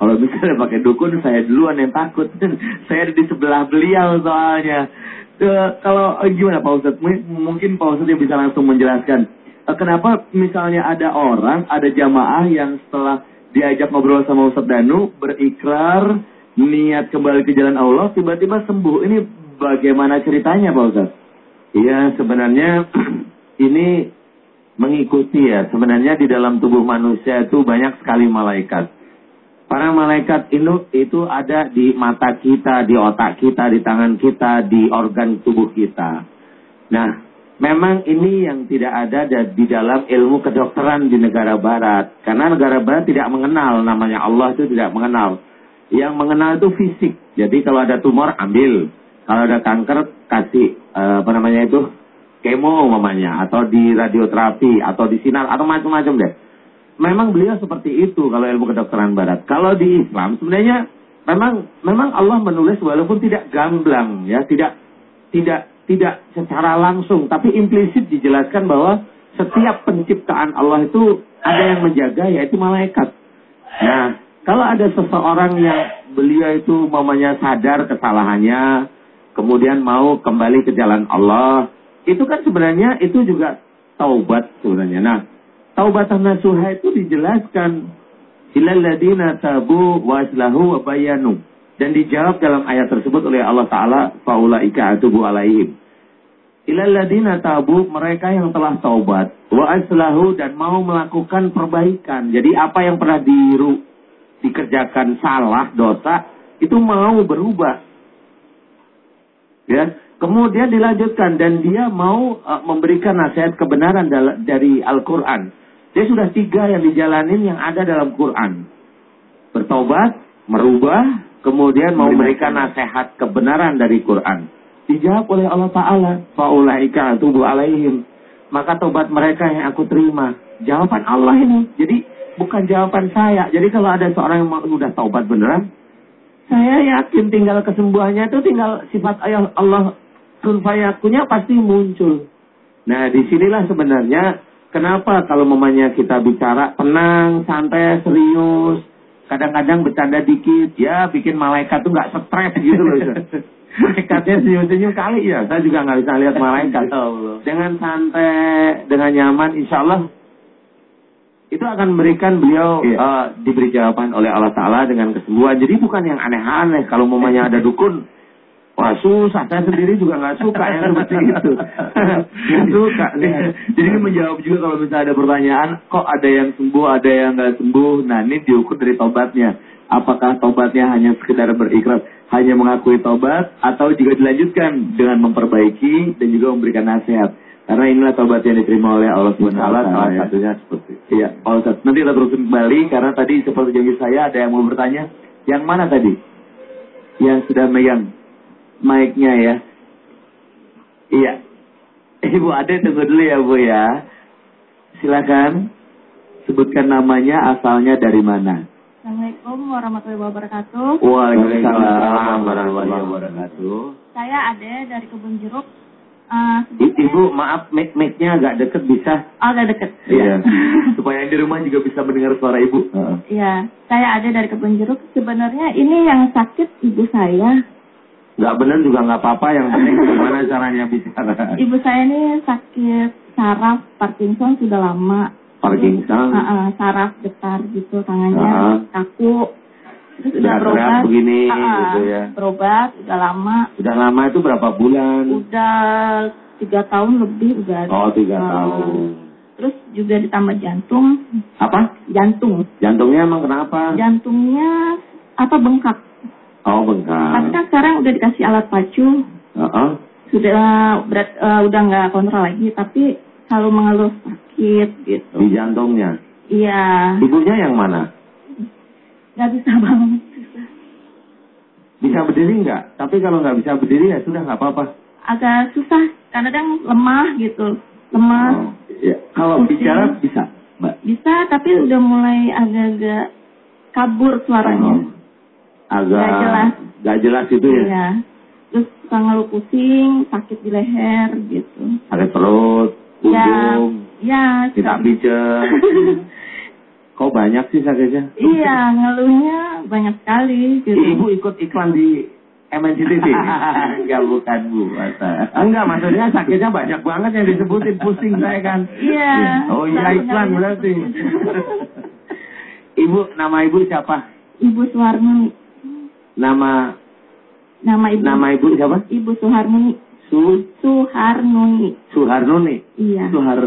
kalau misalnya pakai dukun, saya duluan yang takut. <laughs> saya di sebelah beliau soalnya. Eh, kalau eh, gimana Pak Ustadz? Mungkin Pak Ustadz yang bisa langsung menjelaskan. Eh, kenapa misalnya ada orang, ada jamaah yang setelah diajak ngobrol sama Ustadz Danu, berikrar, niat kembali ke jalan Allah, tiba-tiba sembuh. Ini bagaimana ceritanya Pak Ustadz? Iya sebenarnya <clears throat> ini mengikuti ya. Sebenarnya di dalam tubuh manusia itu banyak sekali malaikat. Para malaikat itu, itu ada di mata kita, di otak kita, di tangan kita, di organ tubuh kita. Nah, memang ini yang tidak ada da- di dalam ilmu kedokteran di negara barat. Karena negara barat tidak mengenal namanya Allah itu tidak mengenal. Yang mengenal itu fisik. Jadi kalau ada tumor ambil. Kalau ada kanker kasih eh, apa namanya itu kemo umpamanya atau di radioterapi atau di sinar atau macam-macam deh. Memang beliau seperti itu kalau ilmu kedokteran barat. Kalau di Islam sebenarnya memang memang Allah menulis walaupun tidak gamblang ya, tidak tidak tidak secara langsung tapi implisit dijelaskan bahwa setiap penciptaan Allah itu ada yang menjaga yaitu malaikat. Nah, kalau ada seseorang yang beliau itu mamanya sadar kesalahannya, kemudian mau kembali ke jalan Allah, itu kan sebenarnya itu juga taubat sebenarnya. Nah, taubatan nasuha itu dijelaskan ilal ladina tabu wa aslahu wa bayanu dan dijawab dalam ayat tersebut oleh Allah taala faulaika atubu alaihim. Ilal ladina tabu mereka yang telah taubat wa aslahu dan mau melakukan perbaikan. Jadi apa yang pernah diru dikerjakan salah dosa itu mau berubah. Ya, kemudian dilanjutkan dan dia mau uh, memberikan nasihat kebenaran dari Al-Qur'an. Dia sudah tiga yang dijalanin yang ada dalam Quran. Bertobat, merubah, kemudian mau memberikan nasihat kebenaran dari Quran. Dijawab oleh Allah Ta'ala. Fa'ulaika tubuh alaihim. Maka tobat mereka yang aku terima. Jawaban Allah ini. Jadi bukan jawaban saya. Jadi kalau ada seorang yang sudah taubat beneran, saya yakin tinggal kesembuhannya itu tinggal sifat ayah Allah kun fayakunya pasti muncul. Nah di sinilah sebenarnya kenapa kalau mamanya kita bicara tenang, santai, serius, kadang-kadang bercanda dikit, ya bikin malaikat tuh nggak stres gitu loh. <laughs> Malaikatnya senyum-senyum kali ya, saya juga nggak bisa lihat malaikat. Dengan santai, dengan nyaman, insya Allah itu akan memberikan beliau iya. uh, diberi jawaban oleh Allah Ta'ala dengan kesembuhan. Jadi bukan yang aneh-aneh. Kalau mamanya <laughs> ada dukun, wah susah. Saya sendiri juga nggak suka yang seperti itu. <laughs> Nggak suka. Nih. Jadi ini menjawab juga kalau misalnya ada pertanyaan, kok ada yang sembuh, ada yang nggak sembuh. Nah ini diukur dari tobatnya. Apakah tobatnya hanya sekedar berikrar, hanya mengakui tobat, atau juga dilanjutkan dengan memperbaiki dan juga memberikan nasihat. Karena inilah tobat yang diterima oleh Allah SWT. Salah ya. satunya seperti itu. Iya, Allah Nanti kita terus kembali karena tadi seperti janji saya ada yang mau bertanya. Yang mana tadi? Yang sudah megang mic-nya ya. Iya. <laughs> Ibu Ade tunggu dulu ya Bu ya. Silakan sebutkan namanya, asalnya dari mana. Assalamualaikum warahmatullahi wabarakatuh. Waalaikumsalam warahmatullahi wabarakatuh. Saya Ade dari Kebun Jeruk, Uh, Ibu, maaf, mic-nya agak deket bisa? Oh, agak deket. Iya. <laughs> Supaya di rumah juga bisa mendengar suara ibu. Iya, saya ada dari kebun jeruk. Sebenarnya ini yang sakit ibu saya. Gak benar juga nggak apa-apa. Yang penting gimana caranya bicara. Ibu saya ini sakit saraf Parkinson sudah lama. Parkinson? uh, uh, saraf getar gitu tangannya uh. kaku Terus udah berobat. begini uh, gitu ya. Berobat udah lama. Udah lama itu berapa bulan? Udah tiga tahun lebih udah. Oh tiga uh, tahun. Terus juga ditambah jantung. Apa? Jantung. Jantungnya emang kenapa? Jantungnya apa bengkak. Oh bengkak. Tapi kan sekarang udah dikasih alat pacu. Uh -uh. Sudah berat uh, udah nggak kontrol lagi tapi selalu mengeluh sakit gitu. Di jantungnya? Iya. Ibunya yang mana? Gak bisa bangun. Bisa berdiri nggak? Tapi kalau nggak bisa berdiri ya sudah nggak apa-apa. Agak susah, karena kadang lemah gitu, lemah. Oh, ya. Kalau Pusing. bicara bisa, Mbak? Bisa, tapi udah mulai agak-agak kabur suaranya. Oh. Agak gak jelas. Gak jelas itu ya? Iya. Terus suka ngeluh pusing, sakit di leher gitu. Sakit perut, punggung. Ya, ya. Tidak pijat. <laughs> Kok banyak sih sakitnya? Iya, ngeluhnya banyak sekali. Gitu. Ibu ikut iklan di MNCTV? <laughs> Enggak, bukan Bu. Masa. Enggak, maksudnya sakitnya banyak banget yang disebutin. Pusing saya kan. Iya. Oh iya, iklan berarti. <laughs> ibu, nama ibu siapa? Ibu Suharmuni. Nama Nama ibu. Nama ibu siapa? Ibu Suharmuni. Su Suharnuni. Suharnuni. Iya. Suhar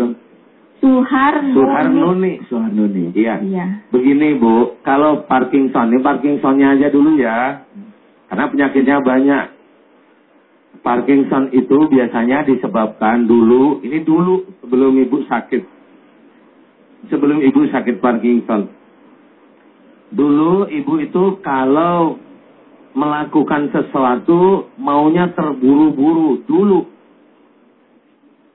Suharnuni. Suharnuni. Suharnuni. Iya. Iya. Begini Bu, kalau Parkinson, ini Parkinsonnya aja dulu ya. Karena penyakitnya banyak. Parkinson itu biasanya disebabkan dulu, ini dulu sebelum ibu sakit. Sebelum ibu sakit Parkinson. Dulu ibu itu kalau melakukan sesuatu maunya terburu-buru dulu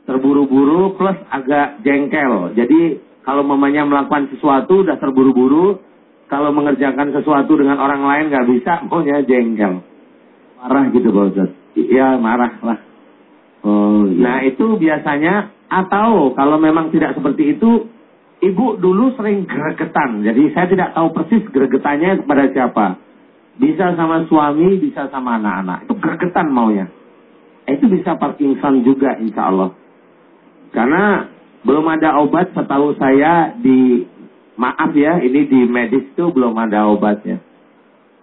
terburu-buru plus agak jengkel. Jadi kalau mamanya melakukan sesuatu udah terburu-buru, kalau mengerjakan sesuatu dengan orang lain nggak bisa, <laughs> maunya jengkel. Marah gitu Pak Ustaz. Iya marah lah. Oh, iya. Nah itu biasanya atau kalau memang tidak seperti itu, ibu dulu sering gregetan. Jadi saya tidak tahu persis gregetannya kepada siapa. Bisa sama suami, bisa sama anak-anak. Itu gregetan maunya. Itu bisa Parkinson juga insya Allah. Karena belum ada obat setahu saya di maaf ya ini di medis itu belum ada obatnya.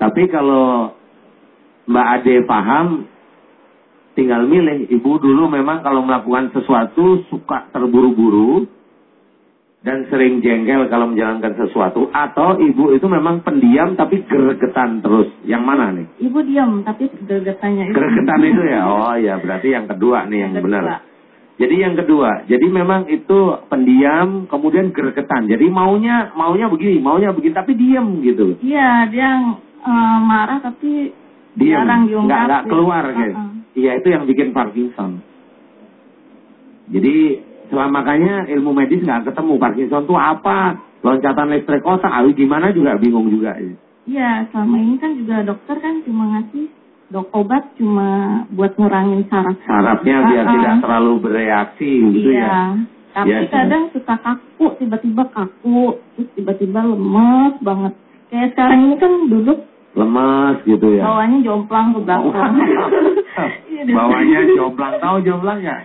Tapi kalau Mbak Ade paham tinggal milih. Ibu dulu memang kalau melakukan sesuatu suka terburu-buru dan sering jengkel kalau menjalankan sesuatu atau ibu itu memang pendiam tapi gregetan terus. Yang mana nih? Ibu diam tapi gregetannya itu. Gregetan itu ya. <laughs> Oh ya, berarti yang kedua nih yang, yang benar. Jadi yang kedua, jadi memang itu pendiam, kemudian gergetan. Jadi maunya maunya begini, maunya begini, tapi diam gitu. Iya, dia uh, marah tapi Diam, nggak diungkapin. nggak keluar gitu. Iya itu yang bikin Parkinson. Jadi selama makanya ilmu medis nggak ketemu Parkinson itu apa, loncatan listrik otak, ah, gimana juga bingung juga. Iya, selama ini kan juga dokter kan cuma ngasih dok obat cuma buat ngurangin saraf. Sarafnya biar Uh-uh. tidak terlalu bereaksi gitu iya. ya. Tapi Iya, kadang suka kaku, tiba-tiba kaku, terus tiba-tiba lemes banget. Kayak sekarang ini kan duduk Lemas gitu ya. bawahnya jomplang ke belakang. <laughs> Iya, Bawahnya jomplang, tahu jomplang nggak?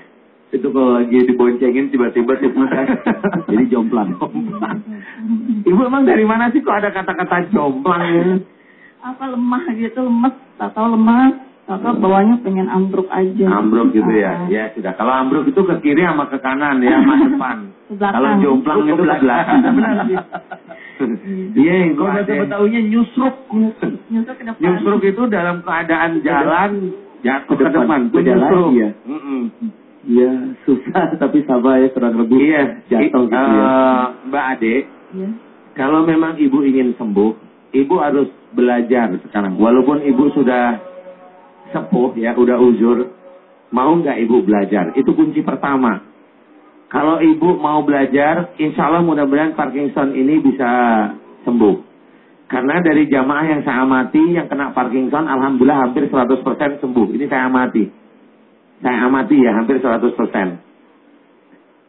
Itu kalau lagi diboncengin tiba-tiba tiba jadi jomplang. Ibu emang dari mana sih kok ada kata-kata jomplang ya? Apa lemah gitu, lemes, tahu lemas, tahu bawahnya pengen ambruk aja. Ambruk gitu ya. Ah, Ya sudah. Kalau ambruk itu ke kiri sama ke kanan ya, sama depan. Ke. Kalau jomplang itu ke belakang. Iya, yang Kalau bahasa ada. Betawinya nyusruk. Ke depan. Nyusruk itu dalam keadaan jalan jatuh ke Ke depan. depan. Itu Beda ya. Iya, susah <laughs> tapi sabar ya kurang lebih. Iya, Jatuh gitu ya. Eh, Mbak Ade, Iya. kalau memang ibu ingin sembuh, ibu harus belajar sekarang. Walaupun ibu sudah sepuh ya, udah uzur, mau nggak ibu belajar? Itu kunci pertama. Kalau ibu mau belajar, insya Allah mudah-mudahan Parkinson ini bisa sembuh. Karena dari jamaah yang saya amati, yang kena Parkinson, Alhamdulillah hampir 100% sembuh. Ini saya amati. Saya amati ya, hampir 100%.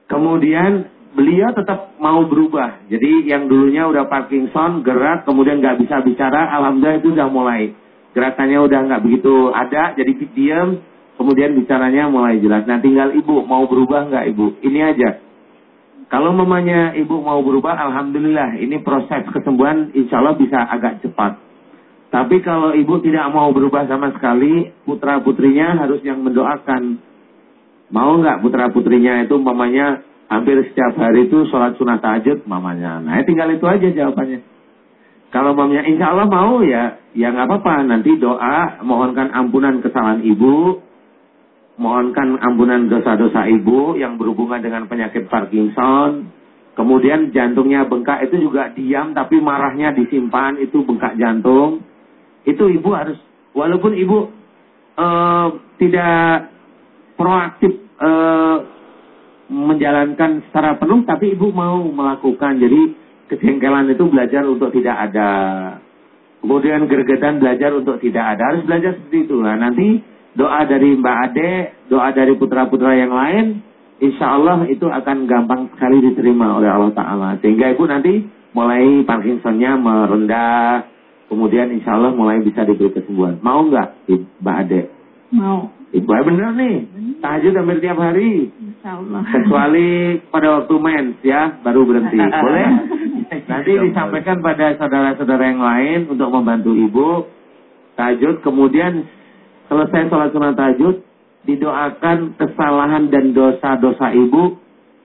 Kemudian beliau tetap mau berubah. Jadi yang dulunya udah Parkinson, gerak, kemudian nggak bisa bicara, alhamdulillah itu udah mulai. Gerakannya udah nggak begitu ada, jadi diam, kemudian bicaranya mulai jelas. Nah tinggal ibu, mau berubah nggak ibu? Ini aja. Kalau mamanya ibu mau berubah, alhamdulillah ini proses kesembuhan insya Allah bisa agak cepat. Tapi kalau ibu tidak mau berubah sama sekali, putra putrinya harus yang mendoakan. Mau nggak putra putrinya itu mamanya hampir setiap hari itu sholat sunat tahajud mamanya. Nah tinggal itu aja jawabannya. Kalau mamanya insya Allah mau ya, ya nggak apa-apa. Nanti doa, mohonkan ampunan kesalahan ibu, mohonkan ampunan dosa-dosa ibu yang berhubungan dengan penyakit Parkinson. Kemudian jantungnya bengkak itu juga diam tapi marahnya disimpan itu bengkak jantung. Itu ibu harus walaupun ibu eh, tidak proaktif eh, menjalankan secara penuh tapi ibu mau melakukan. Jadi kejengkelan itu belajar untuk tidak ada. Kemudian gergetan belajar untuk tidak ada. Harus belajar seperti itu. Nah, nanti doa dari Mbak Ade, doa dari putra-putra yang lain, insya Allah itu akan gampang sekali diterima oleh Allah Ta'ala. Sehingga ibu nanti mulai Parkinsonnya merendah, kemudian insya Allah mulai bisa diberi kesembuhan. Mau nggak Ibu- Mbak Ade? Mau. Ibu eh, bener nih, tahajud hampir tiap hari. Insya Allah. Kecuali pada waktu mens ya, baru berhenti. <laughs> Boleh? Nanti disampaikan pada saudara-saudara yang lain untuk membantu ibu. Tahajud, kemudian selesai sholat sunat tahajud, didoakan kesalahan dan dosa-dosa ibu.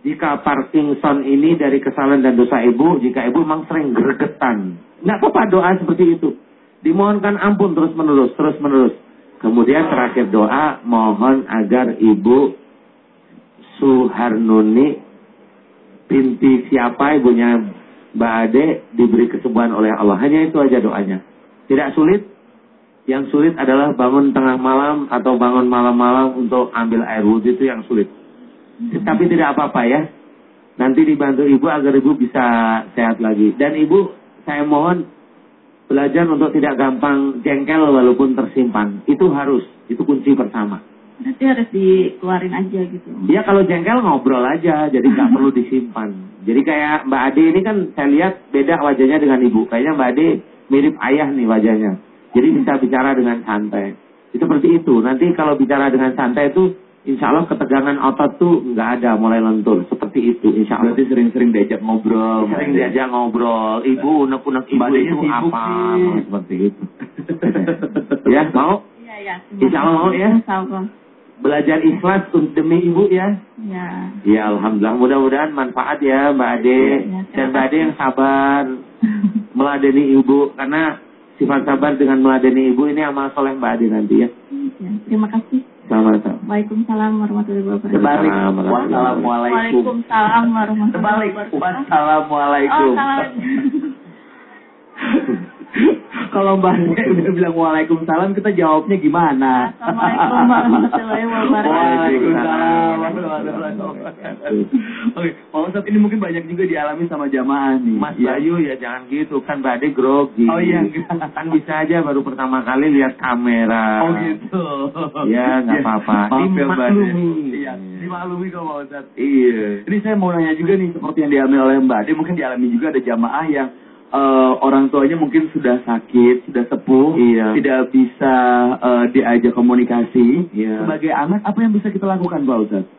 Jika Parkinson ini dari kesalahan dan dosa ibu, jika ibu memang sering gregetan. Nggak apa-apa doa seperti itu. Dimohonkan ampun terus-menerus, terus-menerus. Kemudian terakhir doa, mohon agar ibu Suharnuni binti siapa ibunya Mbak Ade diberi kesembuhan oleh Allah. Hanya itu aja doanya. Tidak sulit. Yang sulit adalah bangun tengah malam atau bangun malam-malam untuk ambil air wudhu itu yang sulit. Tapi tidak apa-apa ya. Nanti dibantu ibu agar ibu bisa sehat lagi. Dan ibu, saya mohon belajar untuk tidak gampang jengkel walaupun tersimpan. Itu harus. Itu kunci pertama. Berarti harus dikeluarin aja gitu. Ya kalau jengkel ngobrol aja, jadi nggak perlu disimpan. Jadi kayak Mbak Ade ini kan saya lihat beda wajahnya dengan ibu. Kayaknya Mbak Ade mirip ayah nih wajahnya. Jadi bisa bicara dengan santai. Itu seperti itu. Nanti kalau bicara dengan santai itu, insya Allah ketegangan otot tuh nggak ada, mulai lentur. Seperti itu, insya Allah. Berarti sering-sering diajak ngobrol. Sering diajak ngobrol, ibu unek-unek ibu Mbak Adenya itu sibuk apa, sih. seperti itu. <laughs> ya mau Iya, ya. Insya Allah mau ya? Insya Allah. belajar ikhlas untuk demi ibu ya. Ya. Ya Alhamdulillah mudah-mudahan manfaat ya Mbak Ade Ya, dan Mbak Ade yang sabar <laughs> meladeni ibu karena sifat sabar dengan meladeni ibu ini amal soleh Mbak Ade nanti ya. Ya, Terima kasih. Sama-sama. Waalaikumsalam warahmatullahi wabarakatuh. Terbalik. Assalamualaikum. Wassalamualaikum. Waalaikumsalam warahmatullahi Terbalik. wabarakatuh. Wassalamualaikum. Oh, salah. <laughs> <laughs> Kalau Mbak Ade udah bilang waalaikumsalam, kita jawabnya gimana? Assalamualaikum warahmatullahi wabarakatuh. Waalaikumsalam warahmatullahi wabarakatuh. Oke, Pak Ustadz ini mungkin banyak juga dialami sama jamaah nih. Mas Ya. Bayu ya jangan gitu kan Mbak Ade grogi. Oh iya. Kan bisa aja baru pertama kali lihat kamera. Oh gitu. Ya, nggak Ya, apa-apa. Maaf ya, Mbak Ade. Dimaklumi. Iya, dimaklumi kok Pak Ustadz. Iya. Ini saya mau nanya juga nih, seperti yang dialami oleh Mbak Ade, mungkin dialami juga ada jamaah yang eh, orang tuanya mungkin sudah sakit, sudah sepuh, Iya. tidak bisa eh, diajak komunikasi. Iya. Sebagai anak, apa yang bisa kita lakukan Pak Ustadz?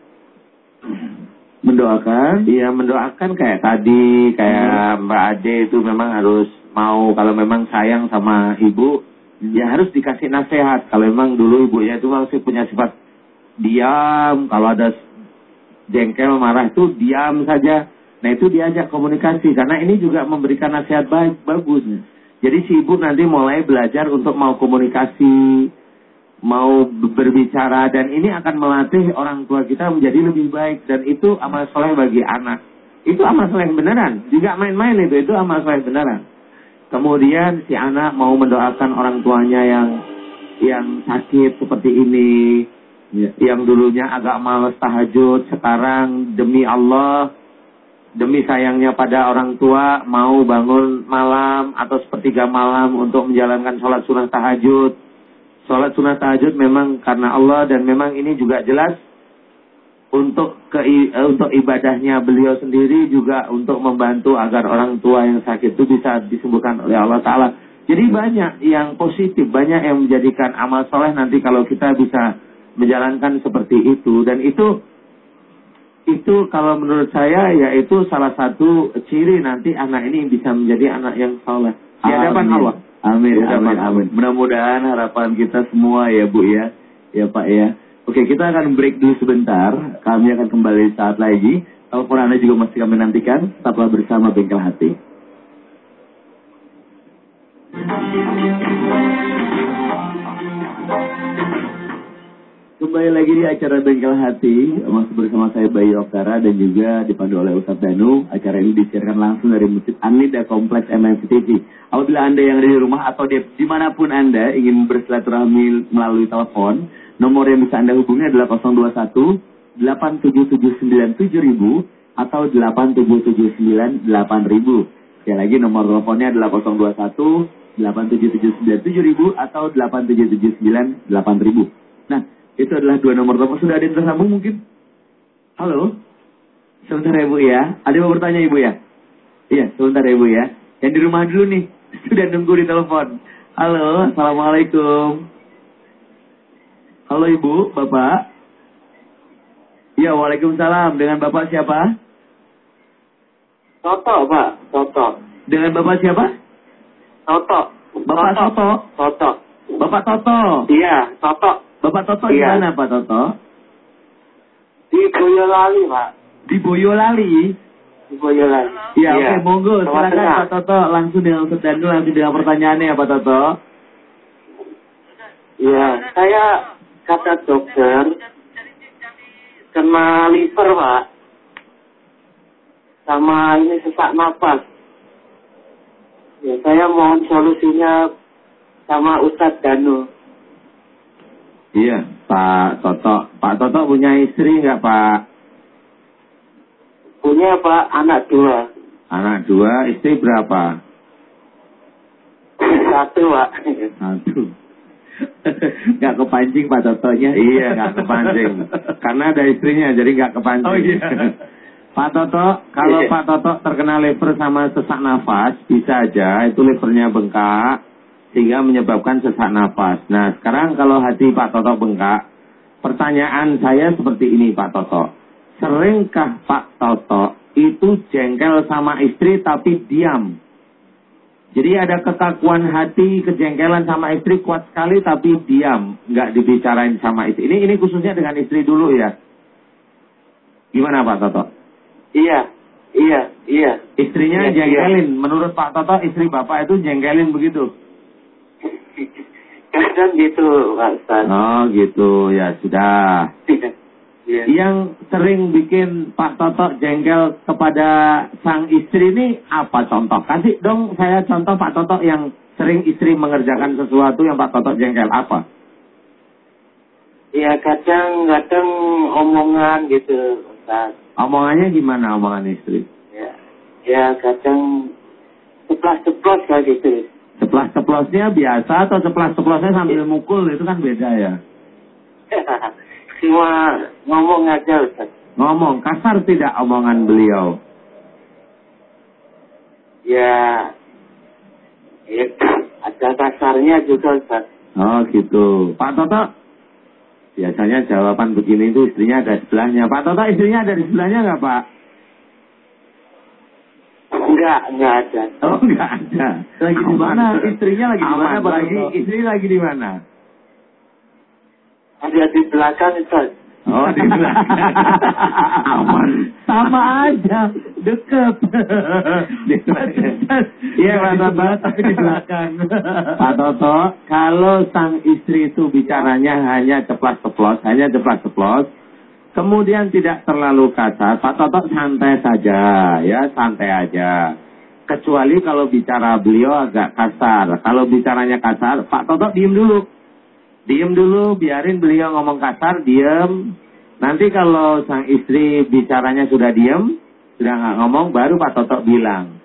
Mendoakan. Iya mendoakan kayak tadi kayak Mbak Ade itu memang harus mau kalau memang sayang sama ibu ya harus dikasih nasihat kalau memang dulu ibunya itu masih punya sifat diam kalau ada jengkel marah itu diam saja nah itu diajak komunikasi karena ini juga memberikan nasihat baik bagus. Jadi si ibu nanti mulai belajar untuk mau komunikasi mau berbicara dan ini akan melatih orang tua kita menjadi lebih baik. Dan itu amal soleh bagi anak. Itu amal soleh beneran. Juga main-main itu itu amal soleh beneran. Kemudian si anak mau mendoakan orang tuanya yang yang sakit seperti ini Ya. yang dulunya agak males tahajud sekarang demi Allah demi sayangnya pada orang tua mau bangun malam atau sepertiga malam untuk menjalankan sholat sunnah tahajud sholat sunnah tahajud memang karena Allah dan memang ini juga jelas untuk ke eh, untuk ibadahnya beliau sendiri juga untuk membantu agar orang tua yang sakit itu bisa disembuhkan oleh Allah Taala. Jadi banyak yang positif, banyak yang menjadikan amal soleh nanti kalau kita bisa menjalankan seperti itu dan itu itu kalau menurut saya yaitu salah satu ciri nanti anak ini bisa menjadi anak yang soleh di hadapan. Allah. Amin, amin, amin. Mudah-mudahan harapan kita semua ya Bu ya. Ya Pak ya. Oke, kita akan break dulu sebentar. Kami akan kembali saat lagi. Telepon Anda juga masih kami nantikan. Tetaplah bersama Bengkel Hati. Kembali lagi di acara Bengkel Hati Masih bersama saya Bayu Oktara Dan juga dipandu oleh Ustadz Danu. Acara ini disiarkan langsung dari Masjid Anida Kompleks MNC TV Apabila Anda yang ada di rumah atau di, di mana pun Anda Ingin bersilaturahmi melalui telepon Nomor yang bisa Anda hubungi adalah 021 87797 Atau 87798 Sekali lagi nomor teleponnya adalah 021 87797 Atau 87798 Nah itu adalah dua nomor telepon. Sudah ada yang tersambung mungkin? Halo? Sebentar ya Bu ya. Ada yang mau bertanya Ibu ya? Iya, sebentar ya Bu ya. Yang di rumah dulu nih. <laughs> Sudah nunggu di telepon. Halo, Assalamualaikum. Halo Ibu, Bapak. Iya, Waalaikumsalam. Dengan Bapak siapa? Toto, Pak. Toto. Dengan Bapak siapa? Toto. Bapak Toto. Toto. Bapak Toto. Iya, Toto. Bapak Toto di Iya. mana Pak Toto? Di Boyolali, Pak. Di Boyolali. Di Boyolali. Iya, oke, monggo. Silakan Tengah. Pak Toto langsung dengan Ustaz Danu langsung dengan pertanyaannya ya Pak Toto. Iya, saya kata dokter kena liver, Pak. Sama ini sesak napas. Ya, saya mohon solusinya sama Ustadz Danu. Iya, Pak Toto. Pak Toto punya istri nggak Pak? Punya Pak anak dua. Anak dua, istri berapa? Satu, Pak. Satu. <laughs> Nggak kepancing Pak Totonya. Iya, nggak kepancing. Karena ada istrinya, jadi nggak kepancing. Oh, iya. <laughs> Pak Toto, kalau Iya. Pak Toto terkena liver sama sesak nafas, bisa aja itu livernya bengkak, sehingga menyebabkan sesak nafas. Nah, sekarang kalau hati Pak Toto bengkak, pertanyaan saya seperti ini Pak Toto. Seringkah Pak Toto itu jengkel sama istri tapi diam? Jadi ada kekakuan hati, kejengkelan sama istri kuat sekali tapi diam, nggak dibicarain sama istri. Ini ini khususnya dengan istri dulu ya. Gimana Pak Toto? Iya, iya, iya. Istrinya Iya, jengkelin. Menurut Pak Toto, istri Bapak itu jengkelin begitu. Kadang gitu, Pak Ustaz. Oh gitu, ya sudah. Iya. Yang sering bikin Pak Toto jengkel kepada sang istri ini apa contoh? Kasih dong saya contoh Pak Toto yang sering istri mengerjakan sesuatu yang Pak Toto jengkel apa? Ya kadang-kadang omongan gitu, Ustaz. Omongannya gimana omongan istri? Ya, ya kadang ceplas-ceplos kayak gitu. Ceplas-ceplosnya biasa atau ceplas-ceplosnya sambil mukul itu kan beda ya. <laughs> Cuma ngomong aja, Ustaz. Ngomong kasar tidak omongan beliau. Ya, ya ada kasarnya juga, Ustaz. Oh gitu. Pak Toto, biasanya jawaban begini itu istrinya ada di sebelahnya. Pak Toto istrinya ada di sebelahnya nggak Pak? Enggak, enggak ada. Oh nggak ada. Lagi di mana? Istrinya lagi di mana, Lagi, istri lagi di mana? Ada di belakang, Ustaz. Oh di belakang. <laughs> Aman. Sama aja, deket. Iya Pak Toto. tapi di belakang. Pak Toto, kalau sang istri itu bicaranya hanya ceplas-ceplos, hanya ceplas-ceplos, kemudian tidak terlalu kasar, Pak Toto santai saja, ya santai aja. Kecuali kalau bicara beliau agak kasar. Kalau bicaranya kasar, Pak Toto diem dulu. Diem dulu, biarin beliau ngomong kasar, diem. Nanti kalau sang istri bicaranya sudah diem, sudah nggak ngomong, baru Pak Toto bilang,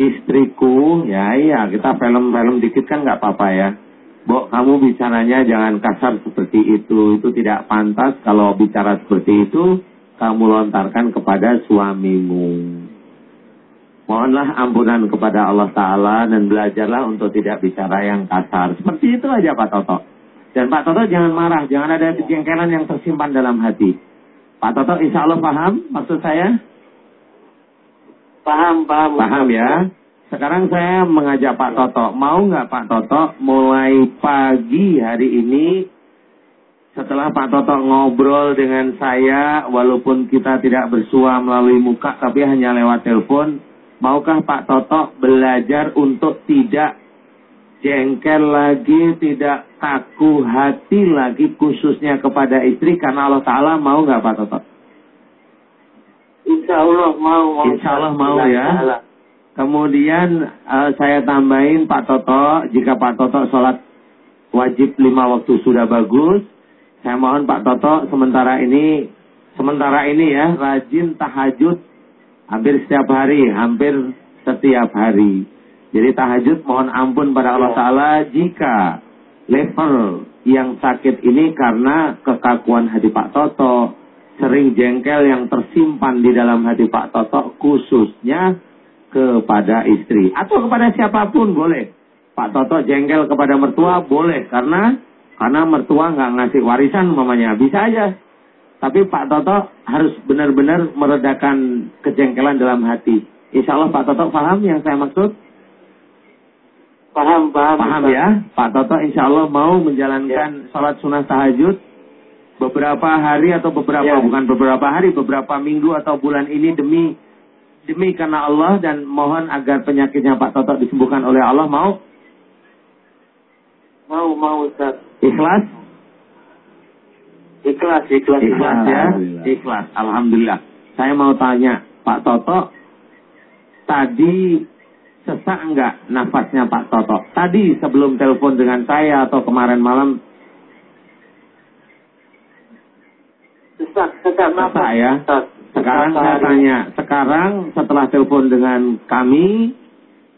istriku, ya iya kita film-film dikit kan nggak apa-apa ya. Bok, kamu bicaranya jangan kasar seperti itu, itu tidak pantas kalau bicara seperti itu, kamu lontarkan kepada suamimu. Mohonlah ampunan kepada Allah Ta'ala dan belajarlah untuk tidak bicara yang kasar. Seperti itu aja Pak Toto. Dan Pak Toto jangan marah, jangan ada kejengkelan yang tersimpan dalam hati. Pak Toto insya Allah paham maksud saya? Paham, paham. Paham ya? Sekarang saya mengajak Pak Toto, mau nggak Pak Toto mulai pagi hari ini setelah Pak Toto ngobrol dengan saya, walaupun kita tidak bersua melalui muka tapi hanya lewat telepon, maukah Pak Toto belajar untuk tidak jengkel lagi, tidak kaku hati lagi khususnya kepada istri karena Allah Ta'ala mau nggak Pak Toto? Insya Allah mau. mau Insya Allah mau ya. Allah. Kemudian eh, saya tambahin Pak Toto, jika Pak Toto sholat wajib lima waktu sudah bagus, saya mohon Pak Toto sementara ini, sementara ini ya, rajin tahajud hampir setiap hari, hampir setiap hari. Jadi tahajud mohon ampun pada Allah Ta'ala jika level yang sakit ini karena kekakuan hati Pak Toto, sering jengkel yang tersimpan di dalam hati Pak Toto khususnya kepada istri atau kepada siapa pun boleh. Pak Toto jengkel kepada mertua boleh karena karena mertua nggak ngasih warisan mamanya bisa aja. Tapi Pak Toto harus benar-benar meredakan kejengkelan dalam hati. Insya Allah Pak Toto paham yang saya maksud? Paham, paham. Paham Ustaz. ya? Pak Toto insya Allah mau menjalankan sholat sunnah tahajud beberapa hari atau beberapa Ya. bukan beberapa hari, beberapa minggu atau bulan ini demi demi karena Allah dan mohon agar penyakitnya Pak Toto disembuhkan oleh Allah mau Mau, mau Ustaz. ikhlas Ikhlas, ikhlas. ikhlas ya Alhamdulillah. ikhlas Alhamdulillah saya mau tanya Pak Toto tadi sesak enggak nafasnya Pak Toto tadi sebelum telepon dengan saya atau kemarin malam Sesak, sesak nafas. Sesak ya. Ustaz. Sekarang saya tanya, sekarang setelah telepon dengan kami,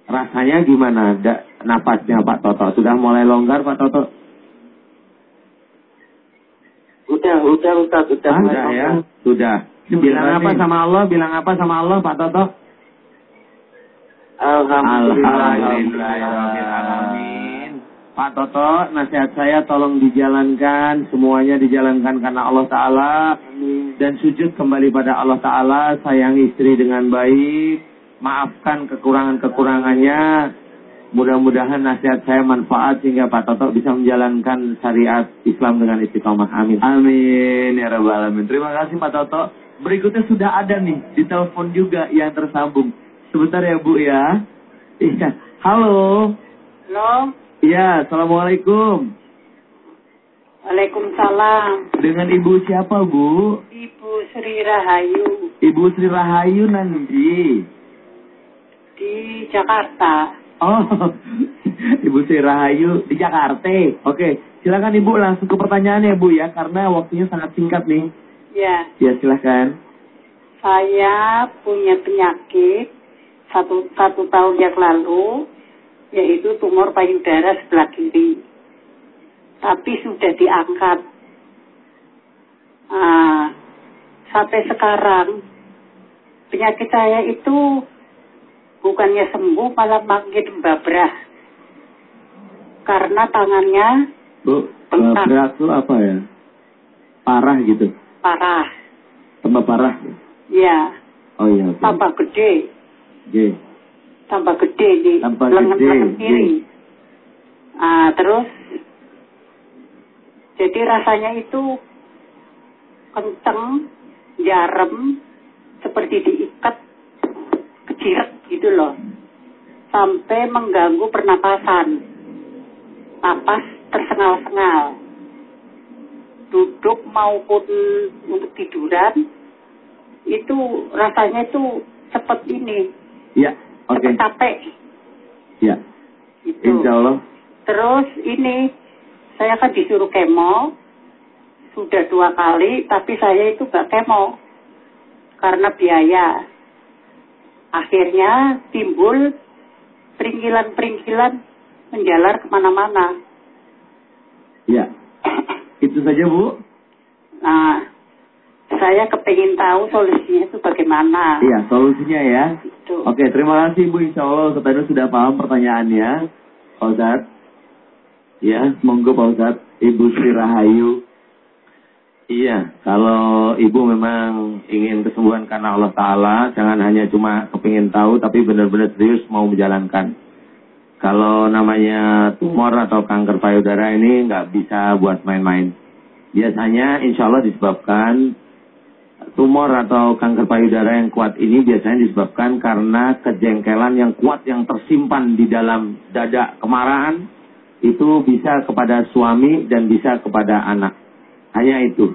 rasanya gimana da, nafasnya Pak Toto? Sudah mulai longgar Pak Toto? Udah, udah Ustaz, udah. Ah, Sudah ya, sudah. Bilang apa sama Allah? Bilang apa sama Allah Pak Toto? Alhamdulillah. Alhamdulillahirrahmanirrahim. Pak Toto, nasihat saya tolong dijalankan, semuanya dijalankan karena Allah Ta'ala. Dan sujud kembali pada Allah Ta'ala, sayang istri dengan baik, maafkan kekurangan-kekurangannya. Mudah-mudahan nasihat saya manfaat sehingga Pak Toto bisa menjalankan syariat Islam dengan istiqomah. Amin. Amin ya rabbal alamin. Terima kasih Pak Toto. Berikutnya sudah ada nih di telepon juga yang tersambung. Sebentar ya Bu ya. Iya. Halo. Halo, Iya, Assalamualaikum. Waalaikumsalam. Dengan Ibu siapa, Bu? Ibu Sri Rahayu Ibu Sri Rahayu nanti. di Jakarta. Oh, <laughs> Ibu Sri Rahayu di Jakarta. Oke, silakan Ibu langsung ke pertanyaannya, Bu ya, karena waktunya sangat singkat nih. Ya, Ya, silakan. saya punya penyakit satu satu tahun yang lalu, yaitu tumor payudara sebelah kiri. Tapi sudah diangkat. Ah, sampai sekarang penyakit saya itu bukannya sembuh malah makin babrah. Karena tangannya Bu, Bengkak. berat tuh apa ya? Parah gitu. parah. Tambah parah. Ya, Oh iya, tambah gede. Oke. Tambah gede di Tambah lengan gede, lengan kiri. Ah, terus jadi rasanya itu kenceng, jarem, seperti diikat kejiret gitu loh. Sampai mengganggu pernapasan. Napas tersengal-sengal. Duduk maupun untuk tiduran itu rasanya itu seperti ini, Ya, cepet capek Ya, gitu. insya Allah. Terus ini saya kan disuruh kemo sudah dua kali, tapi saya itu gak kemo karena biaya. Akhirnya timbul peringkilan-peringkilan menjalar ke mana-mana. Ya, itu saja Bu. Nah, saya kepingin tahu solusinya itu bagaimana. Iya, solusinya ya. Gitu. Oke, terima kasih Bu. Insya Allah Danu sudah paham pertanyaannya. Pak Ustadz. Ya, monggo Pak Ustadz. Ibu Sri Rahayu. Iya, kalau ibu memang ingin kesembuhan karena Allah Ta'ala, jangan hanya cuma kepingin tahu, tapi benar-benar serius mau menjalankan. Kalau namanya tumor atau kanker payudara ini nggak bisa buat main-main. Biasanya insya Allah disebabkan tumor atau kanker payudara yang kuat ini biasanya disebabkan karena kejengkelan yang kuat yang tersimpan di dalam dada kemarahan itu bisa kepada suami dan bisa kepada anak. Hanya itu.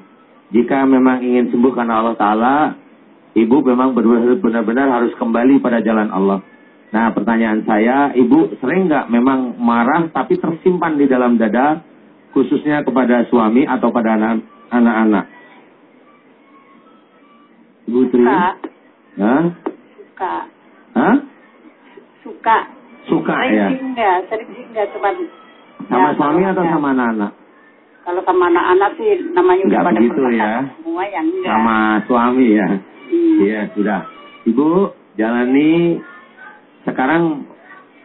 Jika memang ingin sembuh karena Allah Ta'ala, ibu memang benar-benar harus kembali pada jalan Allah. Nah pertanyaan saya, ibu sering nggak memang marah tapi tersimpan di dalam dada, khususnya kepada suami atau pada anak- anak-anak? Ibu Tri? Suka, Hah? suka, Hah? suka. Suka sering ya? sih enggak, sering sih enggak cuman Sama ya, suami atau enggak. sama anak-anak? Kalau sama anak-anak sih namanya udah Enggak pada begitu ya. semua yang enggak. Sama suami ya? Hmm. Iya, sudah. Ibu, jalani sekarang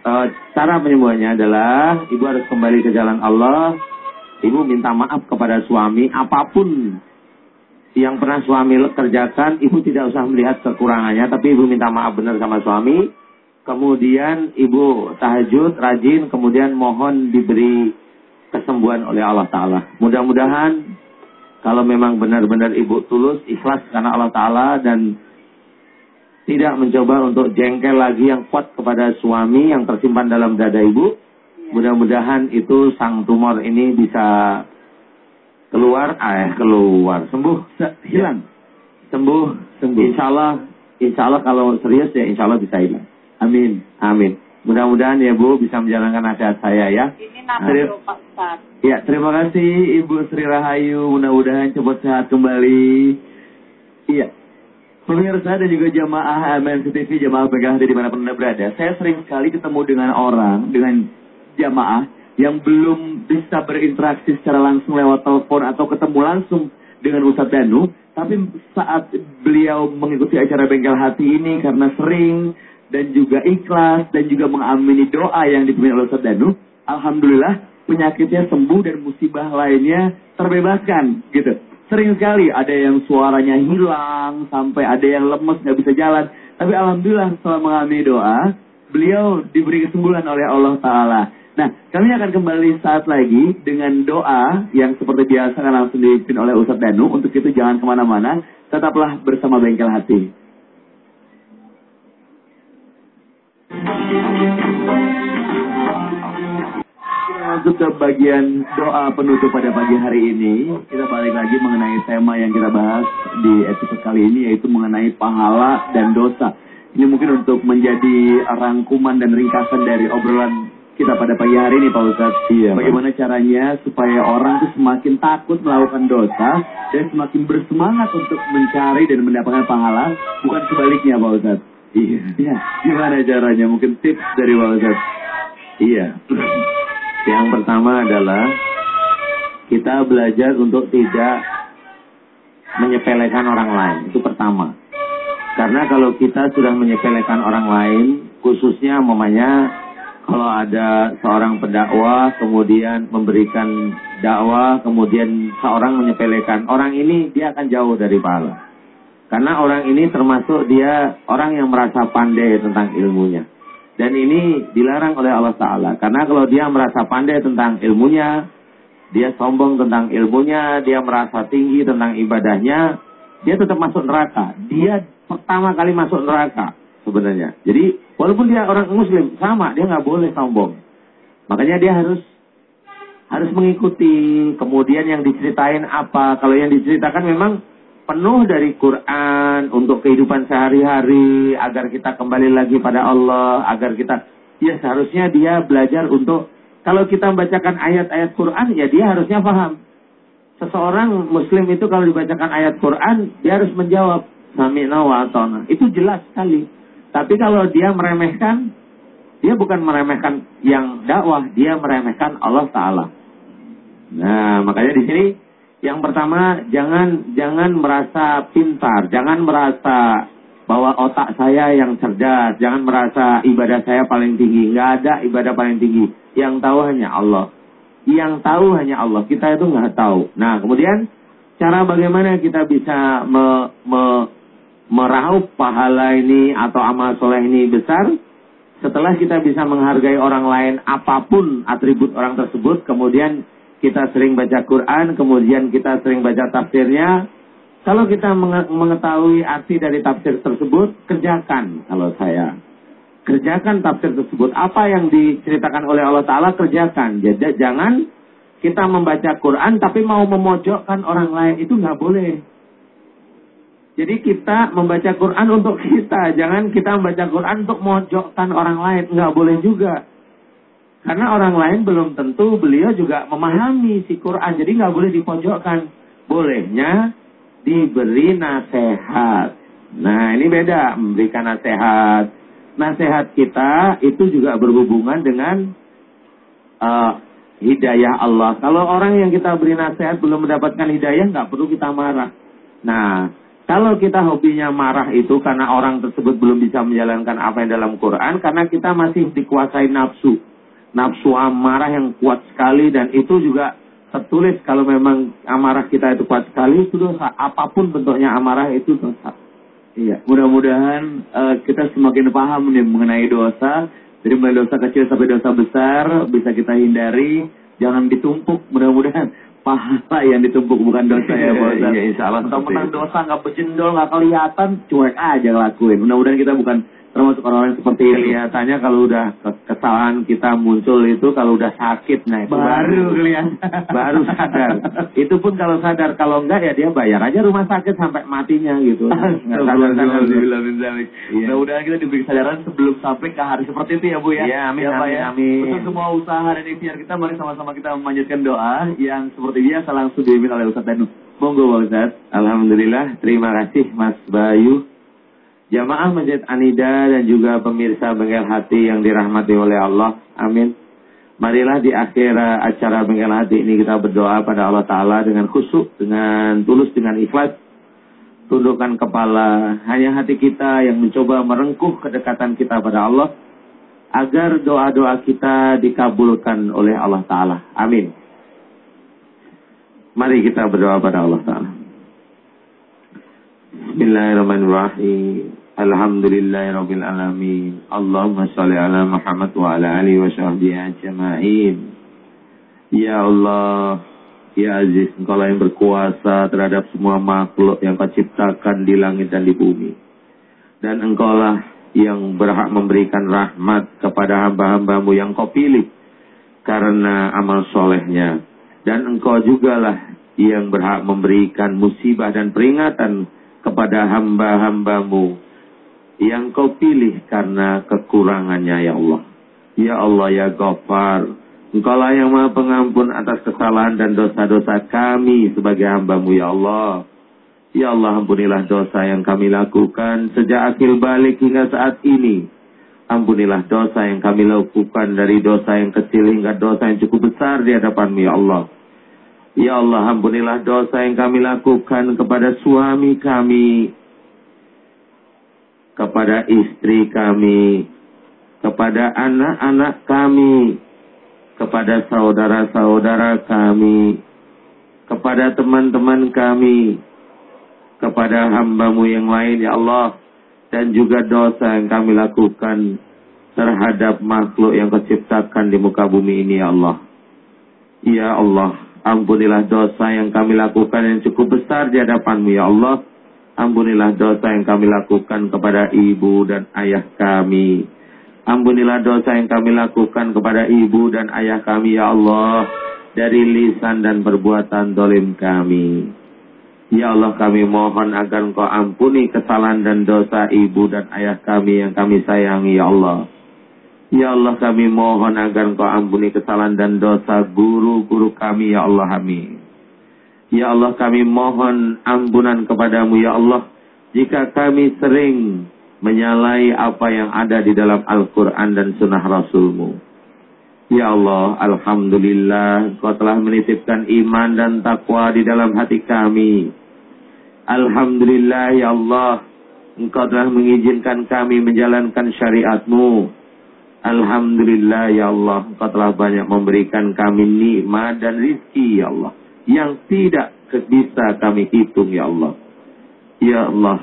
eh, cara penyembuhannya adalah ibu harus kembali ke jalan Allah. Ibu minta maaf kepada suami apa pun yang pernah suami kerjakan, ibu tidak usah melihat kekurangannya, tapi ibu minta maaf benar sama suami. Kemudian ibu tahajud, rajin, kemudian mohon diberi kesembuhan oleh Allah Ta'ala. Mudah-mudahan kalau memang benar-benar ibu tulus, ikhlas karena Allah Ta'ala dan tidak mencoba untuk jengkel lagi yang kuat kepada suami yang tersimpan dalam dada ibu. Mudah-mudahan itu sang tumor ini bisa keluar, eh keluar, sembuh, Se- hilang. sembuh, Sembuh. Insya Allah, insya Allah kalau serius ya insya Allah bisa hilang. Amin. Amin. Mudah-mudahan ya Bu bisa menjalankan nasihat saya ya. Ini nama Pak Ustaz. Ya, terima kasih Ibu Sri Rahayu. Mudah-mudahan cepat sehat kembali. Iya. Pemirsa dan juga jamaah MNC TV, jamaah pegang di mana Anda berada. Saya sering sekali ketemu dengan orang, dengan jamaah yang belum bisa berinteraksi secara langsung lewat telepon atau ketemu langsung dengan Ustadz Danu. Tapi saat beliau mengikuti acara Bengkel Hati ini karena sering dan juga ikhlas dan juga mengamini doa yang dipimpin oleh Ustadz Danu, Alhamdulillah penyakitnya sembuh dan musibah lainnya terbebaskan gitu. Sering sekali ada yang suaranya hilang sampai ada yang lemes nggak bisa jalan. Tapi alhamdulillah setelah mengamini doa, beliau diberi kesembuhan oleh Allah Taala. Nah, kami akan kembali saat lagi dengan doa yang seperti biasa akan langsung dipimpin oleh Ustadz Danu. Untuk itu jangan ke mana-mana, tetaplah bersama Bengkel Hati. masuk ke bagian doa penutup pada pagi hari ini, kita balik lagi mengenai tema yang kita bahas di episode kali ini yaitu mengenai pahala dan dosa. Ini mungkin untuk menjadi rangkuman dan ringkasan dari obrolan kita pada pagi hari ini Pak Ustadz. Iya, Pak. Bagaimana caranya supaya orang tuh semakin takut melakukan dosa dan semakin bersemangat untuk mencari dan mendapatkan pahala, bukan sebaliknya Pak Ustadz. Iya. Iya, gimana caranya? Mungkin tips dari Pak Ustadz. Iya. Yang pertama adalah kita belajar untuk tidak menyepelekan orang lain. Itu pertama. Karena kalau kita sudah menyepelekan orang lain, khususnya mamanya kalau ada seorang pendakwah kemudian memberikan dakwah, kemudian seorang menyepelekan orang ini dia akan jauh dari pahala. Karena orang ini termasuk dia orang yang merasa pandai tentang ilmunya. Dan ini dilarang oleh Allah Ta'ala. Karena kalau dia merasa pandai tentang ilmunya, dia sombong tentang ilmunya, dia merasa tinggi tentang ibadahnya, dia tetap masuk neraka. Dia pertama kali masuk neraka sebenarnya. Jadi walaupun dia orang muslim, sama, dia nggak boleh sombong. Makanya dia harus harus mengikuti kemudian yang diceritain apa. Kalau yang diceritakan memang penuh dari Quran untuk kehidupan sehari-hari agar kita kembali lagi pada Allah agar kita ya seharusnya dia belajar untuk kalau kita membacakan ayat-ayat Quran ya dia harusnya paham seseorang muslim itu kalau dibacakan ayat Quran dia harus menjawab sami'na wa itu jelas sekali tapi kalau dia meremehkan dia bukan meremehkan yang dakwah dia meremehkan Allah taala nah makanya di sini yang pertama, jangan jangan merasa pintar, jangan merasa bahwa otak saya yang cerdas, jangan merasa ibadah saya paling tinggi. Nggak ada ibadah paling tinggi. Yang tahu hanya Allah. Yang tahu hanya Allah. Kita itu nggak tahu. Nah, kemudian cara bagaimana kita bisa me, me, meraup pahala ini atau amal soleh ini besar? Setelah kita bisa menghargai orang lain apa pun atribut orang tersebut, kemudian kita sering baca Quran, kemudian kita sering baca tafsirnya. Kalau kita mengetahui arti dari tafsir tersebut, kerjakan kalau saya. Kerjakan tafsir tersebut. Apa yang diceritakan oleh Allah Ta'ala, kerjakan. Jadi jangan kita membaca Quran tapi mau memojokkan orang lain. Itu nggak boleh. Jadi kita membaca Quran untuk kita. Jangan kita membaca Quran untuk memojokkan orang lain. Nggak boleh juga. Karena orang lain belum tentu beliau juga memahami si Quran. Jadi nggak boleh dipojokkan. Bolehnya diberi nasihat. Nah ini beda memberikan nasihat. Nasihat kita itu juga berhubungan dengan uh, hidayah Allah. Kalau orang yang kita beri nasihat belum mendapatkan hidayah, nggak perlu kita marah. Nah, kalau kita hobinya marah itu karena orang tersebut belum bisa menjalankan apa yang dalam Quran, karena kita masih dikuasai nafsu nafsu amarah yang kuat sekali dan itu juga tertulis kalau memang amarah kita itu kuat sekali itu. Apa pun bentuknya amarah itu dosa. Iya, mudah-mudahan uh, kita semakin paham nih mengenai dosa. Dari mulai dosa kecil sampai dosa besar bisa kita hindari. Jangan ditumpuk. Mudah-mudahan pahala yang ditumpuk bukan dosa ya Pak Iya, insya Allah. Atau menang dosa nggak berjendol nggak kelihatan, cuek aja ngelakuin. Mudah-mudahan kita bukan termasuk orang-orang seperti. Kelihatannya kalau udah kesalahan kita muncul itu kalau udah sakit nah itu baru kelihatan baru sadar. itu pun kalau sadar kalau enggak ya dia bayar aja rumah sakit sampai matinya gitu. Nggak sadar sadar Iya. Mudah-mudahan kita diberi kesadaran sebelum sampai ke hari seperti itu ya Bu ya. Iya, amin, ya, amin, ya. amin. Untuk semua usaha dan ikhtiar kita mari sama-sama kita memanjatkan doa yang seperti biasa langsung diimpin oleh Ustaz Danu. Monggo Pak Ustaz. Alhamdulillah, terima kasih Mas Bayu. Jamaah Masjid Anida dan juga pemirsa Bengkel Hati yang dirahmati oleh Allah. Amin. Marilah di akhir acara Bengkel Hati ini kita berdoa pada Allah Ta'ala dengan khusyuk, dengan tulus, dengan ikhlas. Tundukkan kepala, hanya hati kita yang mencoba merengkuh kedekatan kita pada Allah. Agar doa-doa kita dikabulkan oleh Allah Ta'ala. Amin. Mari kita berdoa pada Allah Ta'ala. Bismillahirrahmanirrahim. Alhamdulillahirabbil alamin. Allahumma shalli ala Muhammad wa ala alihi wa sahbihi ajma'in. Ya Allah, ya Aziz, Engkau yang berkuasa terhadap semua makhluk yang Kau ciptakan di langit dan di bumi. Dan Engkau lah yang berhak memberikan rahmat kepada hamba-hambamu yang Kau pilih. karena amal solehnya. Dan engkau jugalah yang berhak memberikan musibah dan peringatan kepada hamba-hambamu yang kau pilih karena kekurangannya ya Allah. Ya Allah ya Ghaffar, Engkaulah yang maha pengampun atas kesalahan dan dosa-dosa kami sebagai hambamu ya Allah. Ya Allah ampunilah dosa yang kami lakukan sejak akhir balik hingga saat ini. Ampunilah dosa yang kami lakukan dari dosa yang kecil hingga dosa yang cukup besar di hadapanmu ya Allah. Ya Allah ampunilah dosa yang kami lakukan kepada suami kami, kepada istri kami, kepada anak-anak kami, kepada saudara-saudara kami, kepada teman-teman kami, kepada hambamu yang lain ya Allah dan juga dosa yang kami lakukan terhadap makhluk yang kau ciptakan di muka bumi ini ya Allah. Ya Allah, ampunilah dosa yang kami lakukan yang cukup besar di hadapanmu ya Allah. Ampunilah dosa yang kami lakukan kepada ibu dan ayah kami. Ampunilah dosa yang kami lakukan kepada ibu dan ayah kami ya Allah. Dari lisan dan perbuatan dolim kami. Ya Allah kami mohon agar engkau ampuni kesalahan dan dosa ibu dan ayah kami yang kami sayangi ya Allah. Ya Allah kami mohon agar engkau ampuni kesalahan dan dosa guru-guru kami ya Allah amin. Ya Allah kami mohon ampunan kepadamu ya Allah. Jika kami sering menyalahi apa yang ada di dalam Al-Quran dan Sunnah Rasulmu. Ya Allah, Alhamdulillah, Kau telah menitipkan iman dan takwa di dalam hati kami. Alhamdulillah, Ya Allah, Engkau telah mengizinkan kami menjalankan syariatmu. Alhamdulillah, Ya Allah, Engkau telah banyak memberikan kami nikmat dan rizki, Ya Allah. Yang tidak bisa kami hitung, Ya Allah. Ya Allah,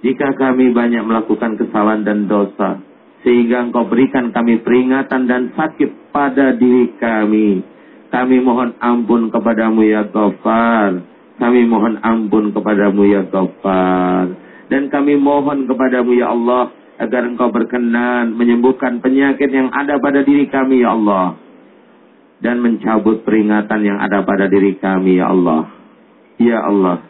jika kami banyak melakukan kesalahan dan dosa, sehingga engkau berikan kami peringatan dan sakit pada diri kami. Kami mohon ampun kepadamu ya Ghaffar. Kami mohon ampun kepadamu ya Ghaffar. Dan kami mohon kepadamu ya Allah agar engkau berkenan menyembuhkan penyakit yang ada pada diri kami ya Allah. Dan mencabut peringatan yang ada pada diri kami ya Allah. Ya Allah,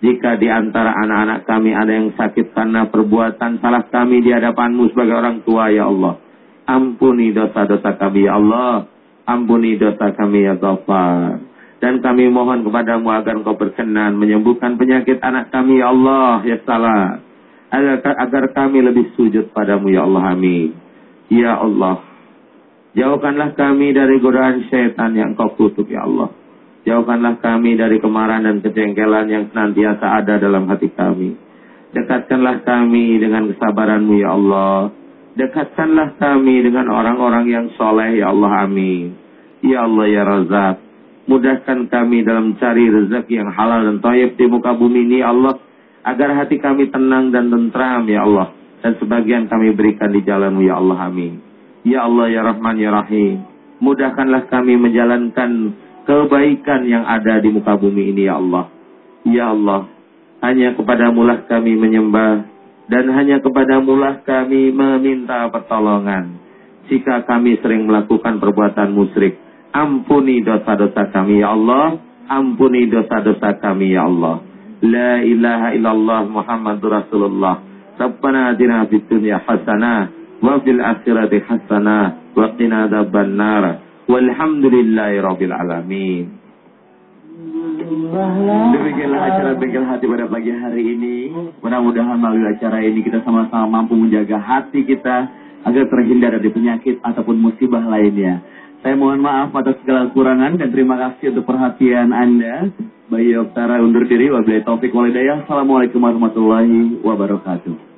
jika di antara anak-anak kami ada yang sakit karena perbuatan salah kami di hadapanmu sebagai orang tua, ya Allah. Ampuni dosa-dosa kami, ya Allah. Ampuni dosa kami, ya Ghaffar. Dan kami mohon kepadamu agar engkau berkenan menyembuhkan penyakit anak kami, ya Allah, ya salah. Agar, agar kami lebih sujud padamu, ya Allah, amin. Ya Allah. Jauhkanlah kami dari godaan syaitan yang kau kutuk, ya Allah. Jauhkanlah kami dari kemarahan dan kejengkelan yang senantiasa ada dalam hati kami. Dekatkanlah kami dengan kesabaranmu ya Allah. Dekatkanlah kami dengan orang-orang yang soleh ya Allah amin. Ya Allah ya Razak. Mudahkan kami dalam cari rezeki yang halal dan toyib di muka bumi ini ya Allah. Agar hati kami tenang dan tentram ya Allah. Dan sebagian kami berikan di jalanmu ya Allah amin. Ya Allah ya Rahman ya Rahim. Mudahkanlah kami menjalankan kebaikan yang ada di muka bumi ini ya Allah. Ya Allah, hanya kepadamu lah kami menyembah dan hanya kepadamu lah kami meminta pertolongan. Jika kami sering melakukan perbuatan musyrik, ampuni dosa-dosa kami ya Allah, ampuni dosa-dosa kami ya Allah. La ilaha illallah Muhammadur Rasulullah. Fid dunya hasanah wa fil akhirati hasanah wa qina adzabannar. Walhamdulillahi Rabbil Alamin. Demikianlah acara bengkel hati pada pagi hari ini. Mudah-mudahan melalui acara ini kita sama-sama mampu menjaga hati kita agar terhindar dari penyakit ataupun musibah lainnya. Saya mohon maaf atas segala kekurangan dan terima kasih untuk perhatian Anda. Bayi Oktara undur diri. Wabillahi taufik walidayah. Assalamualaikum warahmatullahi wabarakatuh.